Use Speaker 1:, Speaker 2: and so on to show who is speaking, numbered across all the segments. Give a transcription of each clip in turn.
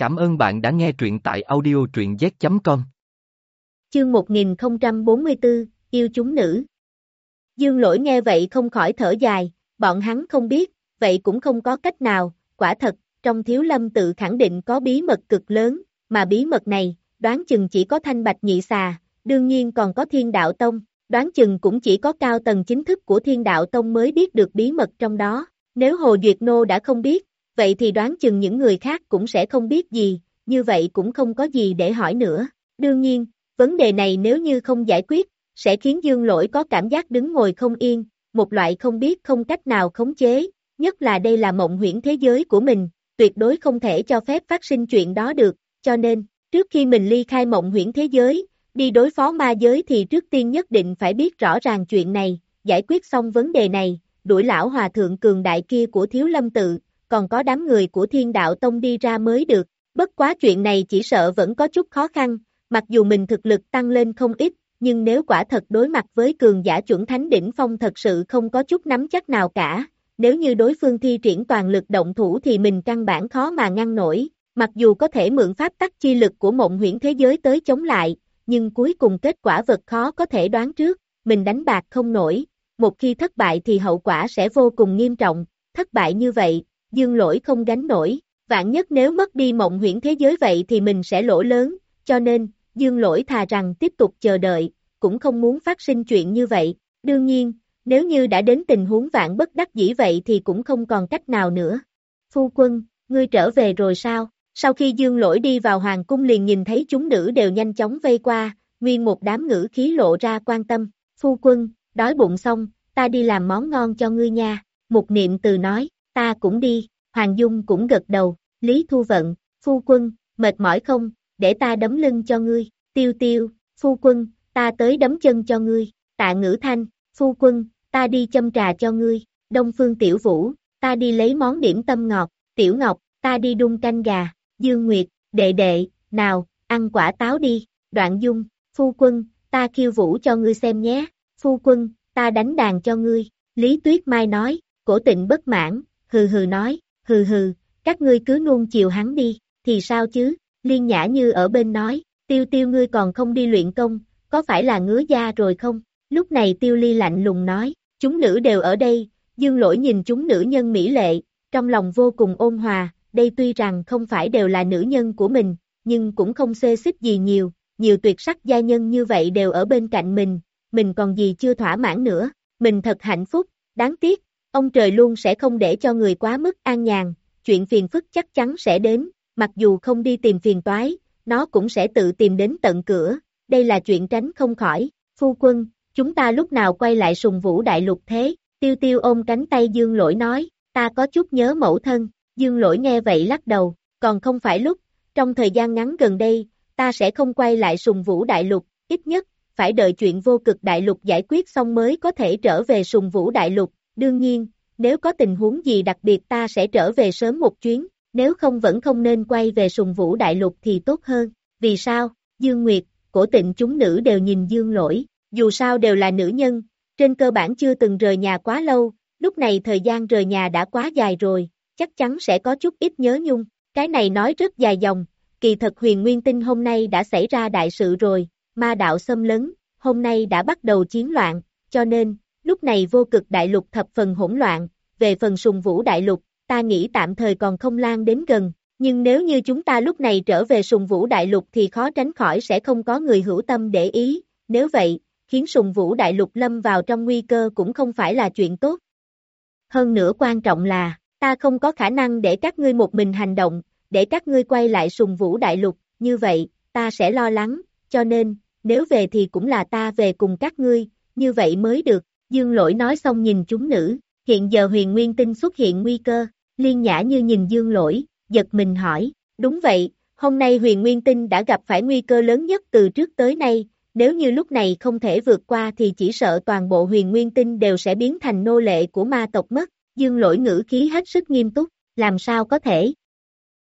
Speaker 1: Cảm ơn bạn đã nghe truyện tại audio truyện z.com.
Speaker 2: Chương 1044, Yêu chúng nữ Dương lỗi nghe vậy không khỏi thở dài, bọn hắn không biết, vậy cũng không có cách nào, quả thật, trong thiếu lâm tự khẳng định có bí mật cực lớn, mà bí mật này, đoán chừng chỉ có thanh bạch nhị xà, đương nhiên còn có thiên đạo tông, đoán chừng cũng chỉ có cao tầng chính thức của thiên đạo tông mới biết được bí mật trong đó, nếu Hồ Duyệt Nô đã không biết, vậy thì đoán chừng những người khác cũng sẽ không biết gì, như vậy cũng không có gì để hỏi nữa. Đương nhiên, vấn đề này nếu như không giải quyết, sẽ khiến dương lỗi có cảm giác đứng ngồi không yên, một loại không biết không cách nào khống chế, nhất là đây là mộng huyễn thế giới của mình, tuyệt đối không thể cho phép phát sinh chuyện đó được, cho nên, trước khi mình ly khai mộng huyễn thế giới, đi đối phó ma giới thì trước tiên nhất định phải biết rõ ràng chuyện này, giải quyết xong vấn đề này, đuổi lão hòa thượng cường đại kia của thiếu lâm tự, còn có đám người của thiên đạo tông đi ra mới được, bất quá chuyện này chỉ sợ vẫn có chút khó khăn, mặc dù mình thực lực tăng lên không ít, nhưng nếu quả thật đối mặt với cường giả chuẩn thánh đỉnh phong thật sự không có chút nắm chắc nào cả, nếu như đối phương thi triển toàn lực động thủ thì mình căn bản khó mà ngăn nổi, mặc dù có thể mượn pháp tắc chi lực của mộng huyễn thế giới tới chống lại, nhưng cuối cùng kết quả vật khó có thể đoán trước, mình đánh bạc không nổi, một khi thất bại thì hậu quả sẽ vô cùng nghiêm trọng, thất bại như vậy, dương lỗi không gánh nổi, vạn nhất nếu mất đi mộng huyễn thế giới vậy thì mình sẽ lỗ lớn, cho nên, dương lỗi thà rằng tiếp tục chờ đợi, cũng không muốn phát sinh chuyện như vậy, đương nhiên, nếu như đã đến tình huống vạn bất đắc dĩ vậy thì cũng không còn cách nào nữa. Phu quân, ngươi trở về rồi sao? Sau khi dương lỗi đi vào hoàng cung liền nhìn thấy chúng nữ đều nhanh chóng vây qua, nguyên một đám ngữ khí lộ ra quan tâm. Phu quân, đói bụng xong, ta đi làm món ngon cho ngươi nha. Một niệm từ nói, ta cũng đi, Hoàng Dung cũng gật đầu, Lý Thu Vận, phu quân, mệt mỏi không, để ta đấm lưng cho ngươi, tiêu tiêu, phu quân, ta tới đấm chân cho ngươi, tạ ngữ thanh, phu quân, ta đi châm trà cho ngươi, đông phương tiểu vũ, ta đi lấy món điểm tâm ngọt, tiểu ngọc, ta đi đun canh gà, dương nguyệt, đệ đệ, nào, ăn quả táo đi, đoạn dung, phu quân, ta khiêu vũ cho ngươi xem nhé, phu quân, ta đánh đàn cho ngươi, Lý Tuyết Mai nói, cổ tịnh bất mãn, hừ hừ nói, hừ hừ, các ngươi cứ nuông chiều hắn đi, thì sao chứ, liên nhã như ở bên nói, tiêu tiêu ngươi còn không đi luyện công, có phải là ngứa da rồi không? Lúc này tiêu ly lạnh lùng nói, chúng nữ đều ở đây, dương lỗi nhìn chúng nữ nhân mỹ lệ, trong lòng vô cùng ôn hòa, đây tuy rằng không phải đều là nữ nhân của mình, nhưng cũng không xê xích gì nhiều, nhiều tuyệt sắc gia nhân như vậy đều ở bên cạnh mình, mình còn gì chưa thỏa mãn nữa, mình thật hạnh phúc, đáng tiếc, Ông trời luôn sẽ không để cho người quá mức an nhàn, chuyện phiền phức chắc chắn sẽ đến, mặc dù không đi tìm phiền toái, nó cũng sẽ tự tìm đến tận cửa, đây là chuyện tránh không khỏi. Phu quân, chúng ta lúc nào quay lại sùng vũ đại lục thế, tiêu tiêu ôm cánh tay dương lỗi nói, ta có chút nhớ mẫu thân, dương lỗi nghe vậy lắc đầu, còn không phải lúc, trong thời gian ngắn gần đây, ta sẽ không quay lại sùng vũ đại lục, ít nhất, phải đợi chuyện vô cực đại lục giải quyết xong mới có thể trở về sùng vũ đại lục, Đương nhiên, nếu có tình huống gì đặc biệt ta sẽ trở về sớm một chuyến, nếu không vẫn không nên quay về sùng vũ đại lục thì tốt hơn. Vì sao? Dương Nguyệt, cổ tịnh chúng nữ đều nhìn Dương lỗi, dù sao đều là nữ nhân, trên cơ bản chưa từng rời nhà quá lâu, lúc này thời gian rời nhà đã quá dài rồi, chắc chắn sẽ có chút ít nhớ nhung. Cái này nói rất dài dòng, kỳ thật huyền nguyên tinh hôm nay đã xảy ra đại sự rồi, ma đạo xâm lấn, hôm nay đã bắt đầu chiến loạn, cho nên, lúc này vô cực đại lục thập phần hỗn loạn, về phần sùng vũ đại lục, ta nghĩ tạm thời còn không lan đến gần, nhưng nếu như chúng ta lúc này trở về sùng vũ đại lục thì khó tránh khỏi sẽ không có người hữu tâm để ý, nếu vậy, khiến sùng vũ đại lục lâm vào trong nguy cơ cũng không phải là chuyện tốt. Hơn nữa quan trọng là, ta không có khả năng để các ngươi một mình hành động, để các ngươi quay lại sùng vũ đại lục, như vậy, ta sẽ lo lắng, cho nên, nếu về thì cũng là ta về cùng các ngươi, như vậy mới được, Dương lỗi nói xong nhìn chúng nữ, hiện giờ huyền nguyên tinh xuất hiện nguy cơ, liên nhã như nhìn dương lỗi, giật mình hỏi, đúng vậy, hôm nay huyền nguyên tinh đã gặp phải nguy cơ lớn nhất từ trước tới nay, nếu như lúc này không thể vượt qua thì chỉ sợ toàn bộ huyền nguyên tinh đều sẽ biến thành nô lệ của ma tộc mất, dương lỗi ngữ khí hết sức nghiêm túc, làm sao có thể.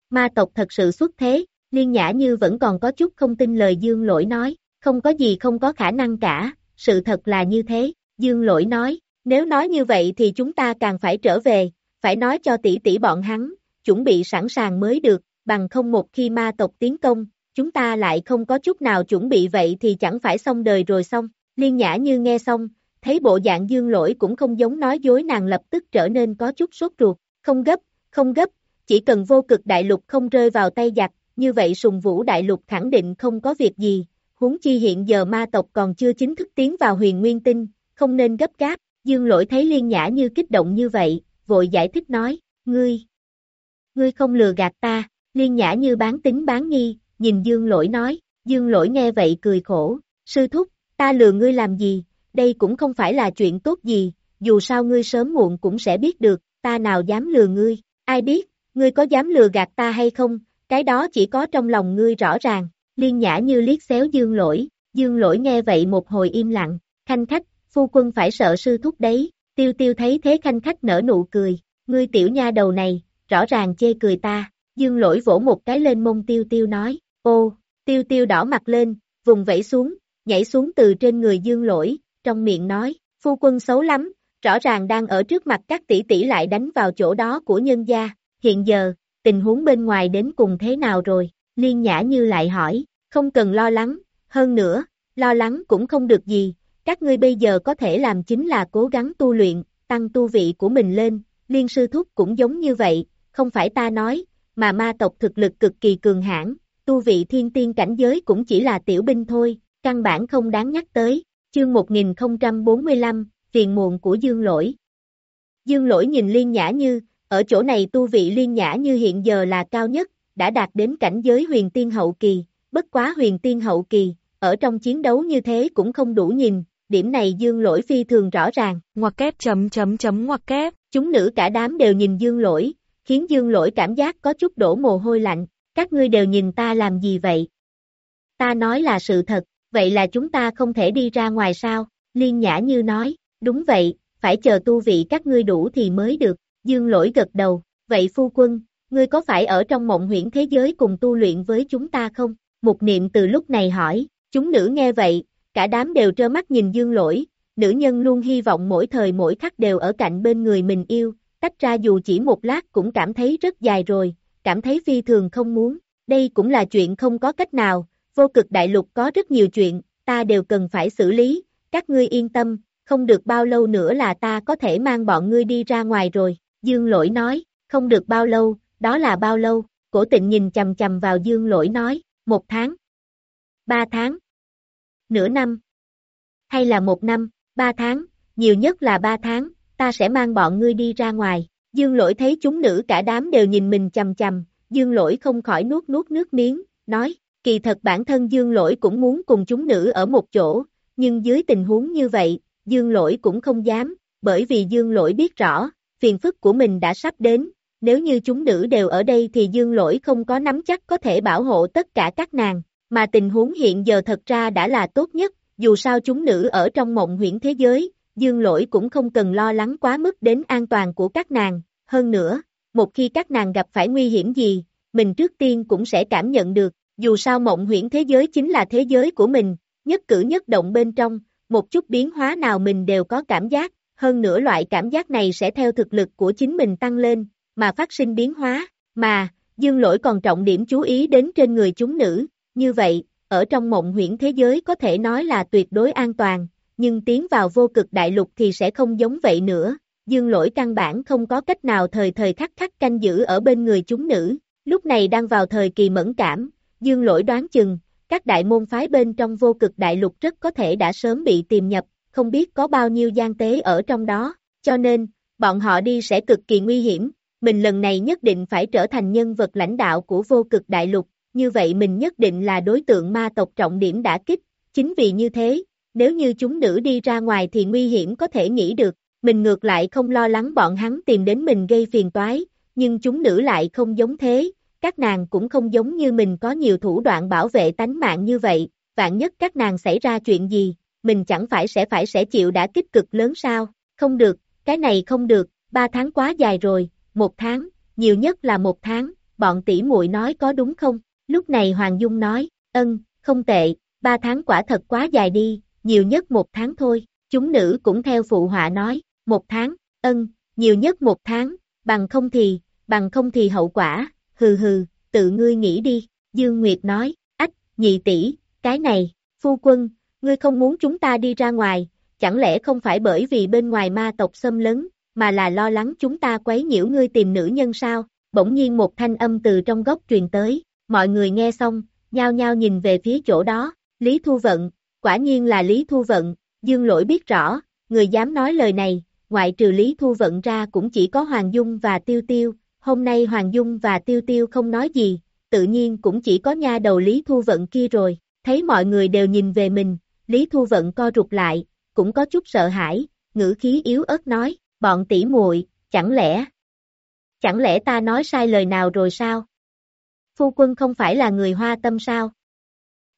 Speaker 2: Ma tộc thật sự xuất thế, liên nhã như vẫn còn có chút không tin lời dương lỗi nói, không có gì không có khả năng cả, sự thật là như thế, Dương lỗi nói, nếu nói như vậy thì chúng ta càng phải trở về, phải nói cho tỷ tỷ bọn hắn, chuẩn bị sẵn sàng mới được, bằng không một khi ma tộc tiến công, chúng ta lại không có chút nào chuẩn bị vậy thì chẳng phải xong đời rồi xong. Liên Nhã như nghe xong, thấy bộ dạng dương lỗi cũng không giống nói dối nàng lập tức trở nên có chút sốt ruột, không gấp, không gấp, chỉ cần vô cực đại lục không rơi vào tay giặc, như vậy sùng vũ đại lục khẳng định không có việc gì, huống chi hiện giờ ma tộc còn chưa chính thức tiến vào huyền nguyên tinh, không nên gấp gáp, dương lỗi thấy liên nhã như kích động như vậy, vội giải thích nói, ngươi, ngươi không lừa gạt ta, liên nhã như bán tính bán nghi, nhìn dương lỗi nói, dương lỗi nghe vậy cười khổ, sư thúc, ta lừa ngươi làm gì, đây cũng không phải là chuyện tốt gì, dù sao ngươi sớm muộn cũng sẽ biết được, ta nào dám lừa ngươi, ai biết, ngươi có dám lừa gạt ta hay không, cái đó chỉ có trong lòng ngươi rõ ràng, liên nhã như liếc xéo dương lỗi, dương lỗi nghe vậy một hồi im lặng, khanh khách, phu quân phải sợ sư thúc đấy, tiêu tiêu thấy thế khanh khách nở nụ cười, ngươi tiểu nha đầu này, rõ ràng chê cười ta, dương lỗi vỗ một cái lên mông tiêu tiêu nói, ô, tiêu tiêu đỏ mặt lên, vùng vẫy xuống, nhảy xuống từ trên người dương lỗi, trong miệng nói, phu quân xấu lắm, rõ ràng đang ở trước mặt các tỷ tỷ lại đánh vào chỗ đó của nhân gia, hiện giờ, tình huống bên ngoài đến cùng thế nào rồi, liên nhã như lại hỏi, không cần lo lắng, hơn nữa, lo lắng cũng không được gì, các ngươi bây giờ có thể làm chính là cố gắng tu luyện, tăng tu vị của mình lên, liên sư thúc cũng giống như vậy, không phải ta nói, mà ma tộc thực lực cực kỳ cường hãn, tu vị thiên tiên cảnh giới cũng chỉ là tiểu binh thôi, căn bản không đáng nhắc tới, chương 1045, phiền muộn của Dương Lỗi. Dương Lỗi nhìn Liên Nhã Như, ở chỗ này tu vị Liên Nhã Như hiện giờ là cao nhất, đã đạt đến cảnh giới huyền tiên hậu kỳ, bất quá huyền tiên hậu kỳ, ở trong chiến đấu như thế cũng không đủ nhìn, điểm này Dương Lỗi phi thường rõ ràng.
Speaker 3: Ngoặc kép chấm chấm chấm ngoặc kép.
Speaker 2: Chúng nữ cả đám đều nhìn Dương Lỗi, khiến Dương Lỗi cảm giác có chút đổ mồ hôi lạnh, các ngươi đều nhìn ta làm gì vậy? Ta nói là sự thật, vậy là chúng ta không thể đi ra ngoài sao? Liên Nhã Như nói, đúng vậy, phải chờ tu vị các ngươi đủ thì mới được, Dương Lỗi gật đầu, vậy phu quân, ngươi có phải ở trong mộng huyễn thế giới cùng tu luyện với chúng ta không? Một niệm từ lúc này hỏi, chúng nữ nghe vậy, cả đám đều trơ mắt nhìn Dương Lỗi, nữ nhân luôn hy vọng mỗi thời mỗi khắc đều ở cạnh bên người mình yêu, tách ra dù chỉ một lát cũng cảm thấy rất dài rồi, cảm thấy phi thường không muốn, đây cũng là chuyện không có cách nào, vô cực đại lục có rất nhiều chuyện, ta đều cần phải xử lý, các ngươi yên tâm, không được bao lâu nữa là ta có thể mang bọn ngươi đi ra ngoài rồi, Dương Lỗi nói, không được bao lâu, đó là bao lâu, cổ tịnh nhìn chầm chầm vào Dương Lỗi nói, một tháng, ba tháng, nửa năm, hay là một năm, ba tháng, nhiều nhất là ba tháng, ta sẽ mang bọn ngươi đi ra ngoài. Dương lỗi thấy chúng nữ cả đám đều nhìn mình chầm chầm, dương lỗi không khỏi nuốt nuốt nước miếng, nói, kỳ thật bản thân dương lỗi cũng muốn cùng chúng nữ ở một chỗ, nhưng dưới tình huống như vậy, dương lỗi cũng không dám, bởi vì dương lỗi biết rõ, phiền phức của mình đã sắp đến, nếu như chúng nữ đều ở đây thì dương lỗi không có nắm chắc có thể bảo hộ tất cả các nàng, mà tình huống hiện giờ thật ra đã là tốt nhất, dù sao chúng nữ ở trong mộng huyễn thế giới, dương lỗi cũng không cần lo lắng quá mức đến an toàn của các nàng, hơn nữa, một khi các nàng gặp phải nguy hiểm gì, mình trước tiên cũng sẽ cảm nhận được, dù sao mộng huyễn thế giới chính là thế giới của mình, nhất cử nhất động bên trong, một chút biến hóa nào mình đều có cảm giác, hơn nữa loại cảm giác này sẽ theo thực lực của chính mình tăng lên, mà phát sinh biến hóa, mà, dương lỗi còn trọng điểm chú ý đến trên người chúng nữ, như vậy, ở trong mộng huyễn thế giới có thể nói là tuyệt đối an toàn, nhưng tiến vào vô cực đại lục thì sẽ không giống vậy nữa. Dương lỗi căn bản không có cách nào thời thời khắc khắc canh giữ ở bên người chúng nữ, lúc này đang vào thời kỳ mẫn cảm, dương lỗi đoán chừng, các đại môn phái bên trong vô cực đại lục rất có thể đã sớm bị tìm nhập, không biết có bao nhiêu gian tế ở trong đó, cho nên, bọn họ đi sẽ cực kỳ nguy hiểm, mình lần này nhất định phải trở thành nhân vật lãnh đạo của vô cực đại lục, như vậy mình nhất định là đối tượng ma tộc trọng điểm đã kích, chính vì như thế, nếu như chúng nữ đi ra ngoài thì nguy hiểm có thể nghĩ được, mình ngược lại không lo lắng bọn hắn tìm đến mình gây phiền toái, nhưng chúng nữ lại không giống thế, các nàng cũng không giống như mình có nhiều thủ đoạn bảo vệ tánh mạng như vậy, vạn nhất các nàng xảy ra chuyện gì, mình chẳng phải sẽ phải sẽ chịu đã kích cực lớn sao, không được, cái này không được, ba tháng quá dài rồi, một tháng, nhiều nhất là một tháng, bọn tỷ muội nói có đúng không? Lúc này Hoàng Dung nói, ân, không tệ, ba tháng quả thật quá dài đi, nhiều nhất một tháng thôi, chúng nữ cũng theo phụ họa nói, một tháng, ân, nhiều nhất một tháng, bằng không thì, bằng không thì hậu quả, hừ hừ, tự ngươi nghĩ đi, Dương Nguyệt nói, ách, nhị tỷ, cái này, phu quân, ngươi không muốn chúng ta đi ra ngoài, chẳng lẽ không phải bởi vì bên ngoài ma tộc xâm lấn, mà là lo lắng chúng ta quấy nhiễu ngươi tìm nữ nhân sao, bỗng nhiên một thanh âm từ trong góc truyền tới, mọi người nghe xong, nhao nhao nhìn về phía chỗ đó, Lý Thu Vận, quả nhiên là Lý Thu Vận, Dương Lỗi biết rõ, người dám nói lời này, ngoại trừ Lý Thu Vận ra cũng chỉ có Hoàng Dung và Tiêu Tiêu, hôm nay Hoàng Dung và Tiêu Tiêu không nói gì, tự nhiên cũng chỉ có nha đầu Lý Thu Vận kia rồi, thấy mọi người đều nhìn về mình, Lý Thu Vận co rụt lại, cũng có chút sợ hãi, ngữ khí yếu ớt nói, bọn tỷ muội, chẳng lẽ, chẳng lẽ ta nói sai lời nào rồi sao? Phu quân không phải là người hoa tâm sao?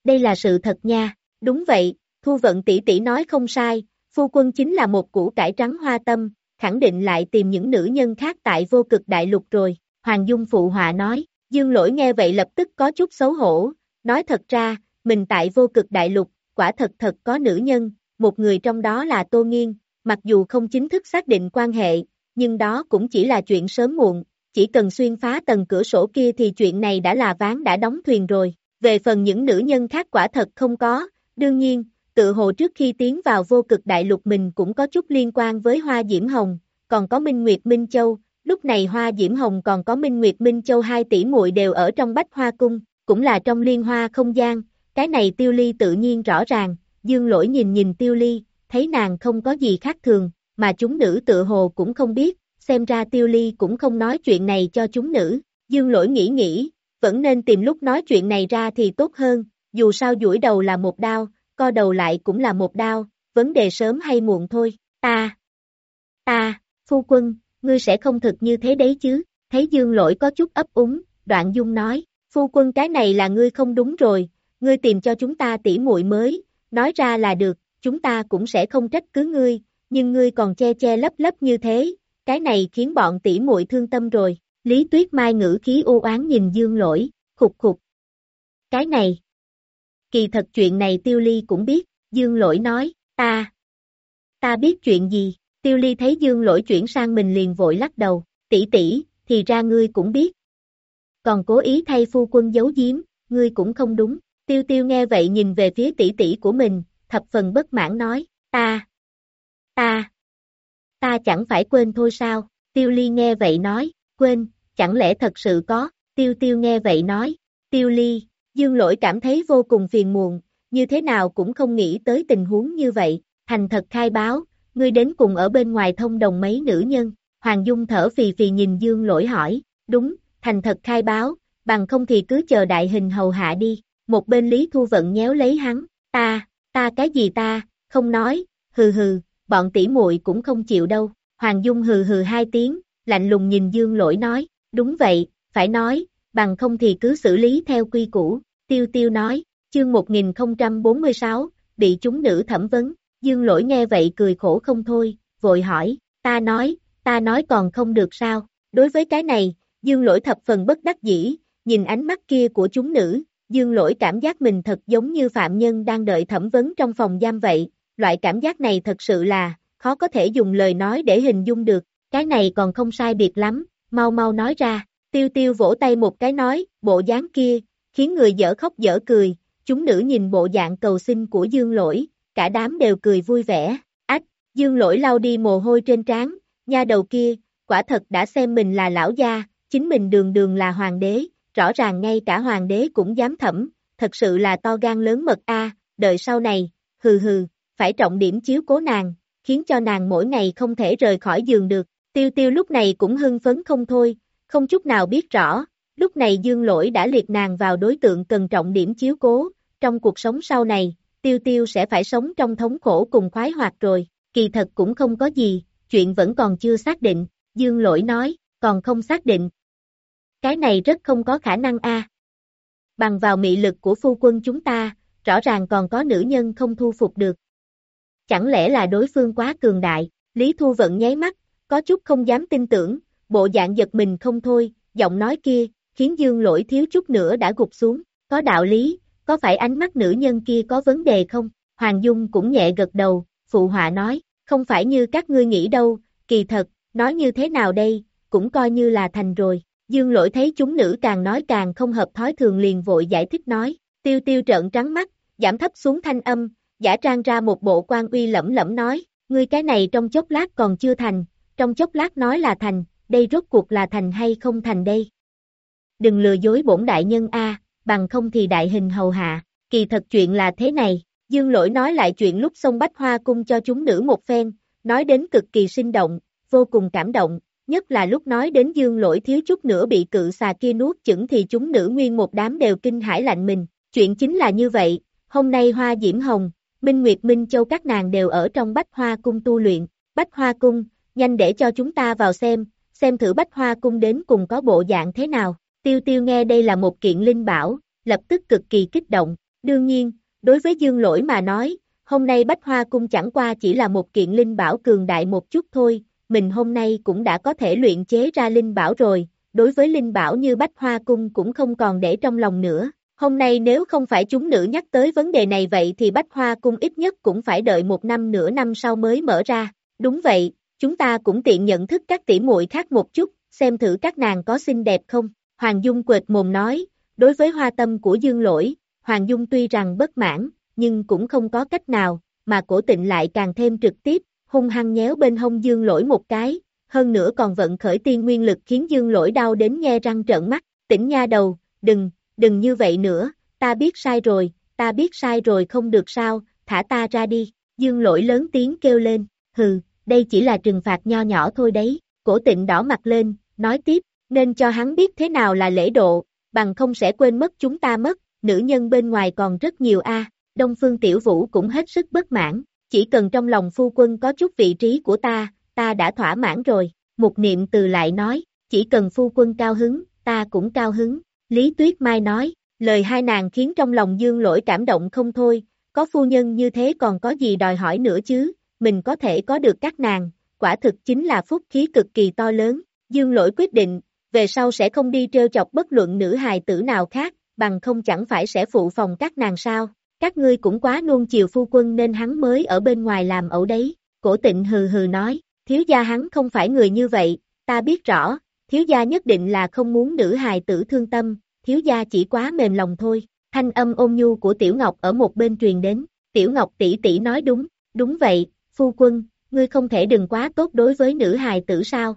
Speaker 2: Đây là sự thật nha, đúng vậy, Thu Vận tỷ tỷ nói không sai, phu quân chính là một củ cải trắng hoa tâm, khẳng định lại tìm những nữ nhân khác tại vô cực đại lục rồi, Hoàng Dung phụ họa nói, Dương lỗi nghe vậy lập tức có chút xấu hổ, nói thật ra, mình tại vô cực đại lục, quả thật thật có nữ nhân, một người trong đó là Tô Nghiên, mặc dù không chính thức xác định quan hệ, nhưng đó cũng chỉ là chuyện sớm muộn, chỉ cần xuyên phá tầng cửa sổ kia thì chuyện này đã là ván đã đóng thuyền rồi, về phần những nữ nhân khác quả thật không có, đương nhiên, tự hồ trước khi tiến vào vô cực đại lục mình cũng có chút liên quan với Hoa Diễm Hồng, còn có Minh Nguyệt Minh Châu, lúc này Hoa Diễm Hồng còn có Minh Nguyệt Minh Châu hai tỷ muội đều ở trong Bách Hoa Cung, cũng là trong liên hoa không gian, cái này Tiêu Ly tự nhiên rõ ràng, Dương Lỗi nhìn nhìn Tiêu Ly, thấy nàng không có gì khác thường, mà chúng nữ tự hồ cũng không biết, xem ra Tiêu Ly cũng không nói chuyện này cho chúng nữ, Dương Lỗi nghĩ nghĩ, vẫn nên tìm lúc nói chuyện này ra thì tốt hơn, dù sao duỗi đầu là một đao, co đầu lại cũng là một đao, vấn đề sớm hay muộn thôi, ta, ta, phu quân, ngươi sẽ không thực như thế đấy chứ, thấy dương lỗi có chút ấp úng, đoạn dung nói, phu quân cái này là ngươi không đúng rồi, ngươi tìm cho chúng ta tỉ muội mới, nói ra là được, chúng ta cũng sẽ không trách cứ ngươi, nhưng ngươi còn che che lấp lấp như thế, cái này khiến bọn tỷ muội thương tâm rồi, Lý Tuyết Mai ngữ khí u oán nhìn dương lỗi, khục khục. Cái này, kỳ thật chuyện này tiêu ly cũng biết, dương lỗi nói, ta, ta biết chuyện gì, tiêu ly thấy dương lỗi chuyển sang mình liền vội lắc đầu, tỷ tỷ, thì ra ngươi cũng biết. Còn cố ý thay phu quân giấu giếm, ngươi cũng không đúng, tiêu tiêu nghe vậy nhìn về phía tỷ tỷ của mình, thập phần bất mãn nói, ta, ta, ta chẳng phải quên thôi sao, tiêu ly nghe vậy nói, quên, chẳng lẽ thật sự có, tiêu tiêu nghe vậy nói, tiêu ly, Dương lỗi cảm thấy vô cùng phiền muộn, như thế nào cũng không nghĩ tới tình huống như vậy, thành thật khai báo, ngươi đến cùng ở bên ngoài thông đồng mấy nữ nhân, Hoàng Dung thở phì phì nhìn Dương lỗi hỏi, đúng, thành thật khai báo, bằng không thì cứ chờ đại hình hầu hạ đi, một bên Lý Thu Vận nhéo lấy hắn, ta, ta cái gì ta, không nói, hừ hừ, bọn tỷ muội cũng không chịu đâu, Hoàng Dung hừ hừ hai tiếng, lạnh lùng nhìn Dương lỗi nói, đúng vậy, phải nói, bằng không thì cứ xử lý theo quy củ, tiêu tiêu nói, chương 1046, bị chúng nữ thẩm vấn, dương lỗi nghe vậy cười khổ không thôi, vội hỏi, ta nói, ta nói còn không được sao, đối với cái này, dương lỗi thập phần bất đắc dĩ, nhìn ánh mắt kia của chúng nữ, dương lỗi cảm giác mình thật giống như phạm nhân đang đợi thẩm vấn trong phòng giam vậy, loại cảm giác này thật sự là, khó có thể dùng lời nói để hình dung được, cái này còn không sai biệt lắm, mau mau nói ra, Tiêu tiêu vỗ tay một cái nói, bộ dáng kia, khiến người dở khóc dở cười, chúng nữ nhìn bộ dạng cầu xin của dương lỗi, cả đám đều cười vui vẻ, ách, dương lỗi lau đi mồ hôi trên trán, nha đầu kia, quả thật đã xem mình là lão gia, chính mình đường đường là hoàng đế, rõ ràng ngay cả hoàng đế cũng dám thẩm, thật sự là to gan lớn mật a đợi sau này, hừ hừ, phải trọng điểm chiếu cố nàng, khiến cho nàng mỗi ngày không thể rời khỏi giường được, tiêu tiêu lúc này cũng hưng phấn không thôi, không chút nào biết rõ, lúc này dương lỗi đã liệt nàng vào đối tượng cần trọng điểm chiếu cố, trong cuộc sống sau này, tiêu tiêu sẽ phải sống trong thống khổ cùng khoái hoạt rồi, kỳ thật cũng không có gì, chuyện vẫn còn chưa xác định, dương lỗi nói, còn không xác định. Cái này rất không có khả năng a Bằng vào mị lực của phu quân chúng ta, rõ ràng còn có nữ nhân không thu phục được. Chẳng lẽ là đối phương quá cường đại, Lý Thu Vận nháy mắt, có chút không dám tin tưởng, bộ dạng giật mình không thôi, giọng nói kia, khiến dương lỗi thiếu chút nữa đã gục xuống, có đạo lý, có phải ánh mắt nữ nhân kia có vấn đề không? Hoàng Dung cũng nhẹ gật đầu, phụ họa nói, không phải như các ngươi nghĩ đâu, kỳ thật, nói như thế nào đây, cũng coi như là thành rồi, Dương lỗi thấy chúng nữ càng nói càng không hợp thói thường liền vội giải thích nói, tiêu tiêu trợn trắng mắt, giảm thấp xuống thanh âm, giả trang ra một bộ quan uy lẫm lẫm nói, ngươi cái này trong chốc lát còn chưa thành, trong chốc lát nói là thành, đây rốt cuộc là thành hay không thành đây. Đừng lừa dối bổn đại nhân A, bằng không thì đại hình hầu hạ, kỳ thật chuyện là thế này, dương lỗi nói lại chuyện lúc sông Bách Hoa cung cho chúng nữ một phen, nói đến cực kỳ sinh động, vô cùng cảm động, nhất là lúc nói đến dương lỗi thiếu chút nữa bị cự xà kia nuốt chửng thì chúng nữ nguyên một đám đều kinh hãi lạnh mình, chuyện chính là như vậy, hôm nay hoa diễm hồng, Minh Nguyệt Minh Châu các nàng đều ở trong Bách Hoa cung tu luyện, Bách Hoa cung, nhanh để cho chúng ta vào xem, xem thử Bách Hoa cung đến cùng có bộ dạng thế nào, tiêu tiêu nghe đây là một kiện linh bảo, lập tức cực kỳ kích động, đương nhiên, đối với dương lỗi mà nói, hôm nay Bách Hoa cung chẳng qua chỉ là một kiện linh bảo cường đại một chút thôi, mình hôm nay cũng đã có thể luyện chế ra linh bảo rồi, đối với linh bảo như Bách Hoa Cung cũng không còn để trong lòng nữa. Hôm nay nếu không phải chúng nữ nhắc tới vấn đề này vậy thì Bách Hoa Cung ít nhất cũng phải đợi một năm nửa năm sau mới mở ra. Đúng vậy, chúng ta cũng tiện nhận thức các tỷ muội khác một chút, xem thử các nàng có xinh đẹp không. Hoàng Dung quệt mồm nói, đối với hoa tâm của Dương Lỗi, Hoàng Dung tuy rằng bất mãn, nhưng cũng không có cách nào, mà cổ tịnh lại càng thêm trực tiếp, hung hăng nhéo bên hông dương lỗi một cái, hơn nữa còn vận khởi tiên nguyên lực khiến dương lỗi đau đến nghe răng trợn mắt, tỉnh nha đầu, đừng, đừng như vậy nữa, ta biết sai rồi, ta biết sai rồi không được sao, thả ta ra đi, dương lỗi lớn tiếng kêu lên, hừ, đây chỉ là trừng phạt nho nhỏ thôi đấy, cổ tịnh đỏ mặt lên, nói tiếp, nên cho hắn biết thế nào là lễ độ, bằng không sẽ quên mất chúng ta mất, nữ nhân bên ngoài còn rất nhiều a. Đông Phương Tiểu Vũ cũng hết sức bất mãn, chỉ cần trong lòng phu quân có chút vị trí của ta, ta đã thỏa mãn rồi, một niệm từ lại nói, chỉ cần phu quân cao hứng, ta cũng cao hứng, Lý Tuyết Mai nói, lời hai nàng khiến trong lòng dương lỗi cảm động không thôi, có phu nhân như thế còn có gì đòi hỏi nữa chứ, mình có thể có được các nàng, quả thực chính là phúc khí cực kỳ to lớn, dương lỗi quyết định, về sau sẽ không đi trêu chọc bất luận nữ hài tử nào khác, bằng không chẳng phải sẽ phụ phòng các nàng sao. Các ngươi cũng quá nuông chiều phu quân nên hắn mới ở bên ngoài làm ẩu đấy. Cổ tịnh hừ hừ nói, thiếu gia hắn không phải người như vậy, ta biết rõ, thiếu gia nhất định là không muốn nữ hài tử thương tâm, thiếu gia chỉ quá mềm lòng thôi. Thanh âm ôn nhu của Tiểu Ngọc ở một bên truyền đến, Tiểu Ngọc tỷ tỷ nói đúng, đúng vậy, phu quân, ngươi không thể đừng quá tốt đối với nữ hài tử sao.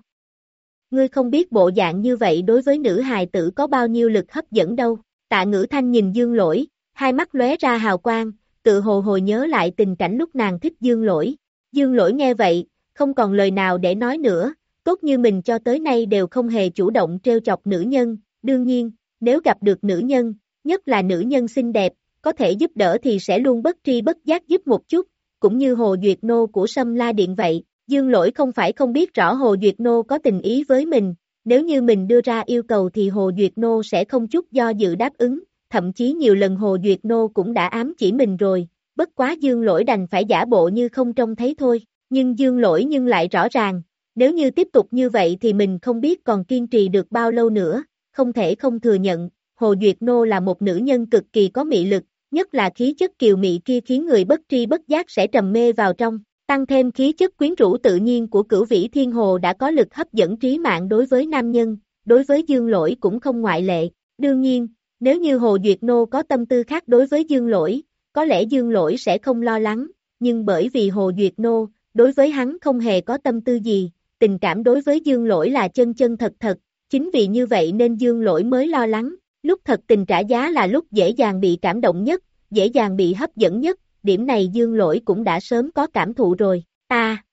Speaker 2: Ngươi không biết bộ dạng như vậy đối với nữ hài tử có bao nhiêu lực hấp dẫn đâu. Tạ ngữ thanh nhìn dương lỗi, hai mắt lóe ra hào quang, tự hồ hồi nhớ lại tình cảnh lúc nàng thích dương lỗi. Dương lỗi nghe vậy, không còn lời nào để nói nữa, tốt như mình cho tới nay đều không hề chủ động trêu chọc nữ nhân, đương nhiên, nếu gặp được nữ nhân, nhất là nữ nhân xinh đẹp, có thể giúp đỡ thì sẽ luôn bất tri bất giác giúp một chút, cũng như Hồ Duyệt Nô của Sâm La Điện vậy, Dương Lỗi không phải không biết rõ Hồ Duyệt Nô có tình ý với mình, nếu như mình đưa ra yêu cầu thì Hồ Duyệt Nô sẽ không chút do dự đáp ứng, thậm chí nhiều lần Hồ Duyệt Nô cũng đã ám chỉ mình rồi, bất quá dương lỗi đành phải giả bộ như không trông thấy thôi, nhưng dương lỗi nhưng lại rõ ràng, nếu như tiếp tục như vậy thì mình không biết còn kiên trì được bao lâu nữa, không thể không thừa nhận, Hồ Duyệt Nô là một nữ nhân cực kỳ có mị lực, nhất là khí chất kiều mị kia khiến người bất tri bất giác sẽ trầm mê vào trong, tăng thêm khí chất quyến rũ tự nhiên của cửu vĩ thiên hồ đã có lực hấp dẫn trí mạng đối với nam nhân, đối với dương lỗi cũng không ngoại lệ, đương nhiên, nếu như Hồ Duyệt Nô có tâm tư khác đối với Dương Lỗi, có lẽ Dương Lỗi sẽ không lo lắng, nhưng bởi vì Hồ Duyệt Nô, đối với hắn không hề có tâm tư gì, tình cảm đối với Dương Lỗi là chân chân thật thật, chính vì như vậy nên Dương Lỗi mới lo lắng, lúc thật tình trả giá là lúc dễ dàng bị cảm động nhất, dễ dàng bị hấp dẫn nhất, điểm này Dương Lỗi cũng đã sớm có cảm thụ rồi, ta,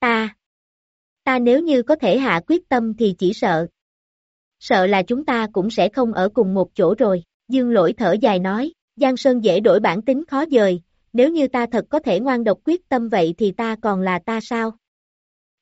Speaker 2: ta, ta nếu như có thể hạ quyết tâm thì chỉ sợ, sợ là chúng ta cũng sẽ không ở cùng một chỗ rồi. Dương lỗi thở dài nói, Giang Sơn dễ đổi bản tính khó dời, nếu như ta thật có thể ngoan độc quyết tâm vậy thì ta còn là ta sao?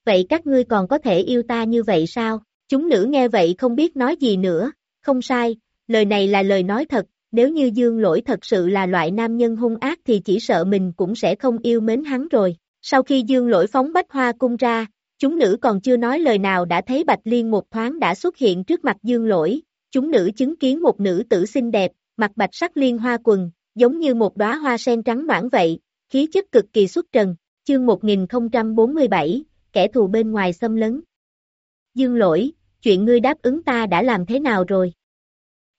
Speaker 2: Vậy các ngươi còn có thể yêu ta như vậy sao? Chúng nữ nghe vậy không biết nói gì nữa, không sai, lời này là lời nói thật, nếu như dương lỗi thật sự là loại nam nhân hung ác thì chỉ sợ mình cũng sẽ không yêu mến hắn rồi. Sau khi dương lỗi phóng bách hoa cung ra, Chúng nữ còn chưa nói lời nào đã thấy Bạch Liên một thoáng đã xuất hiện trước mặt dương lỗi, chúng nữ chứng kiến một nữ tử xinh đẹp, mặt bạch sắc liên hoa quần, giống như một đóa hoa sen trắng noãn vậy, khí chất cực kỳ xuất trần, chương 1047, kẻ thù bên ngoài xâm lấn. Dương lỗi, chuyện ngươi đáp ứng ta đã làm thế nào rồi?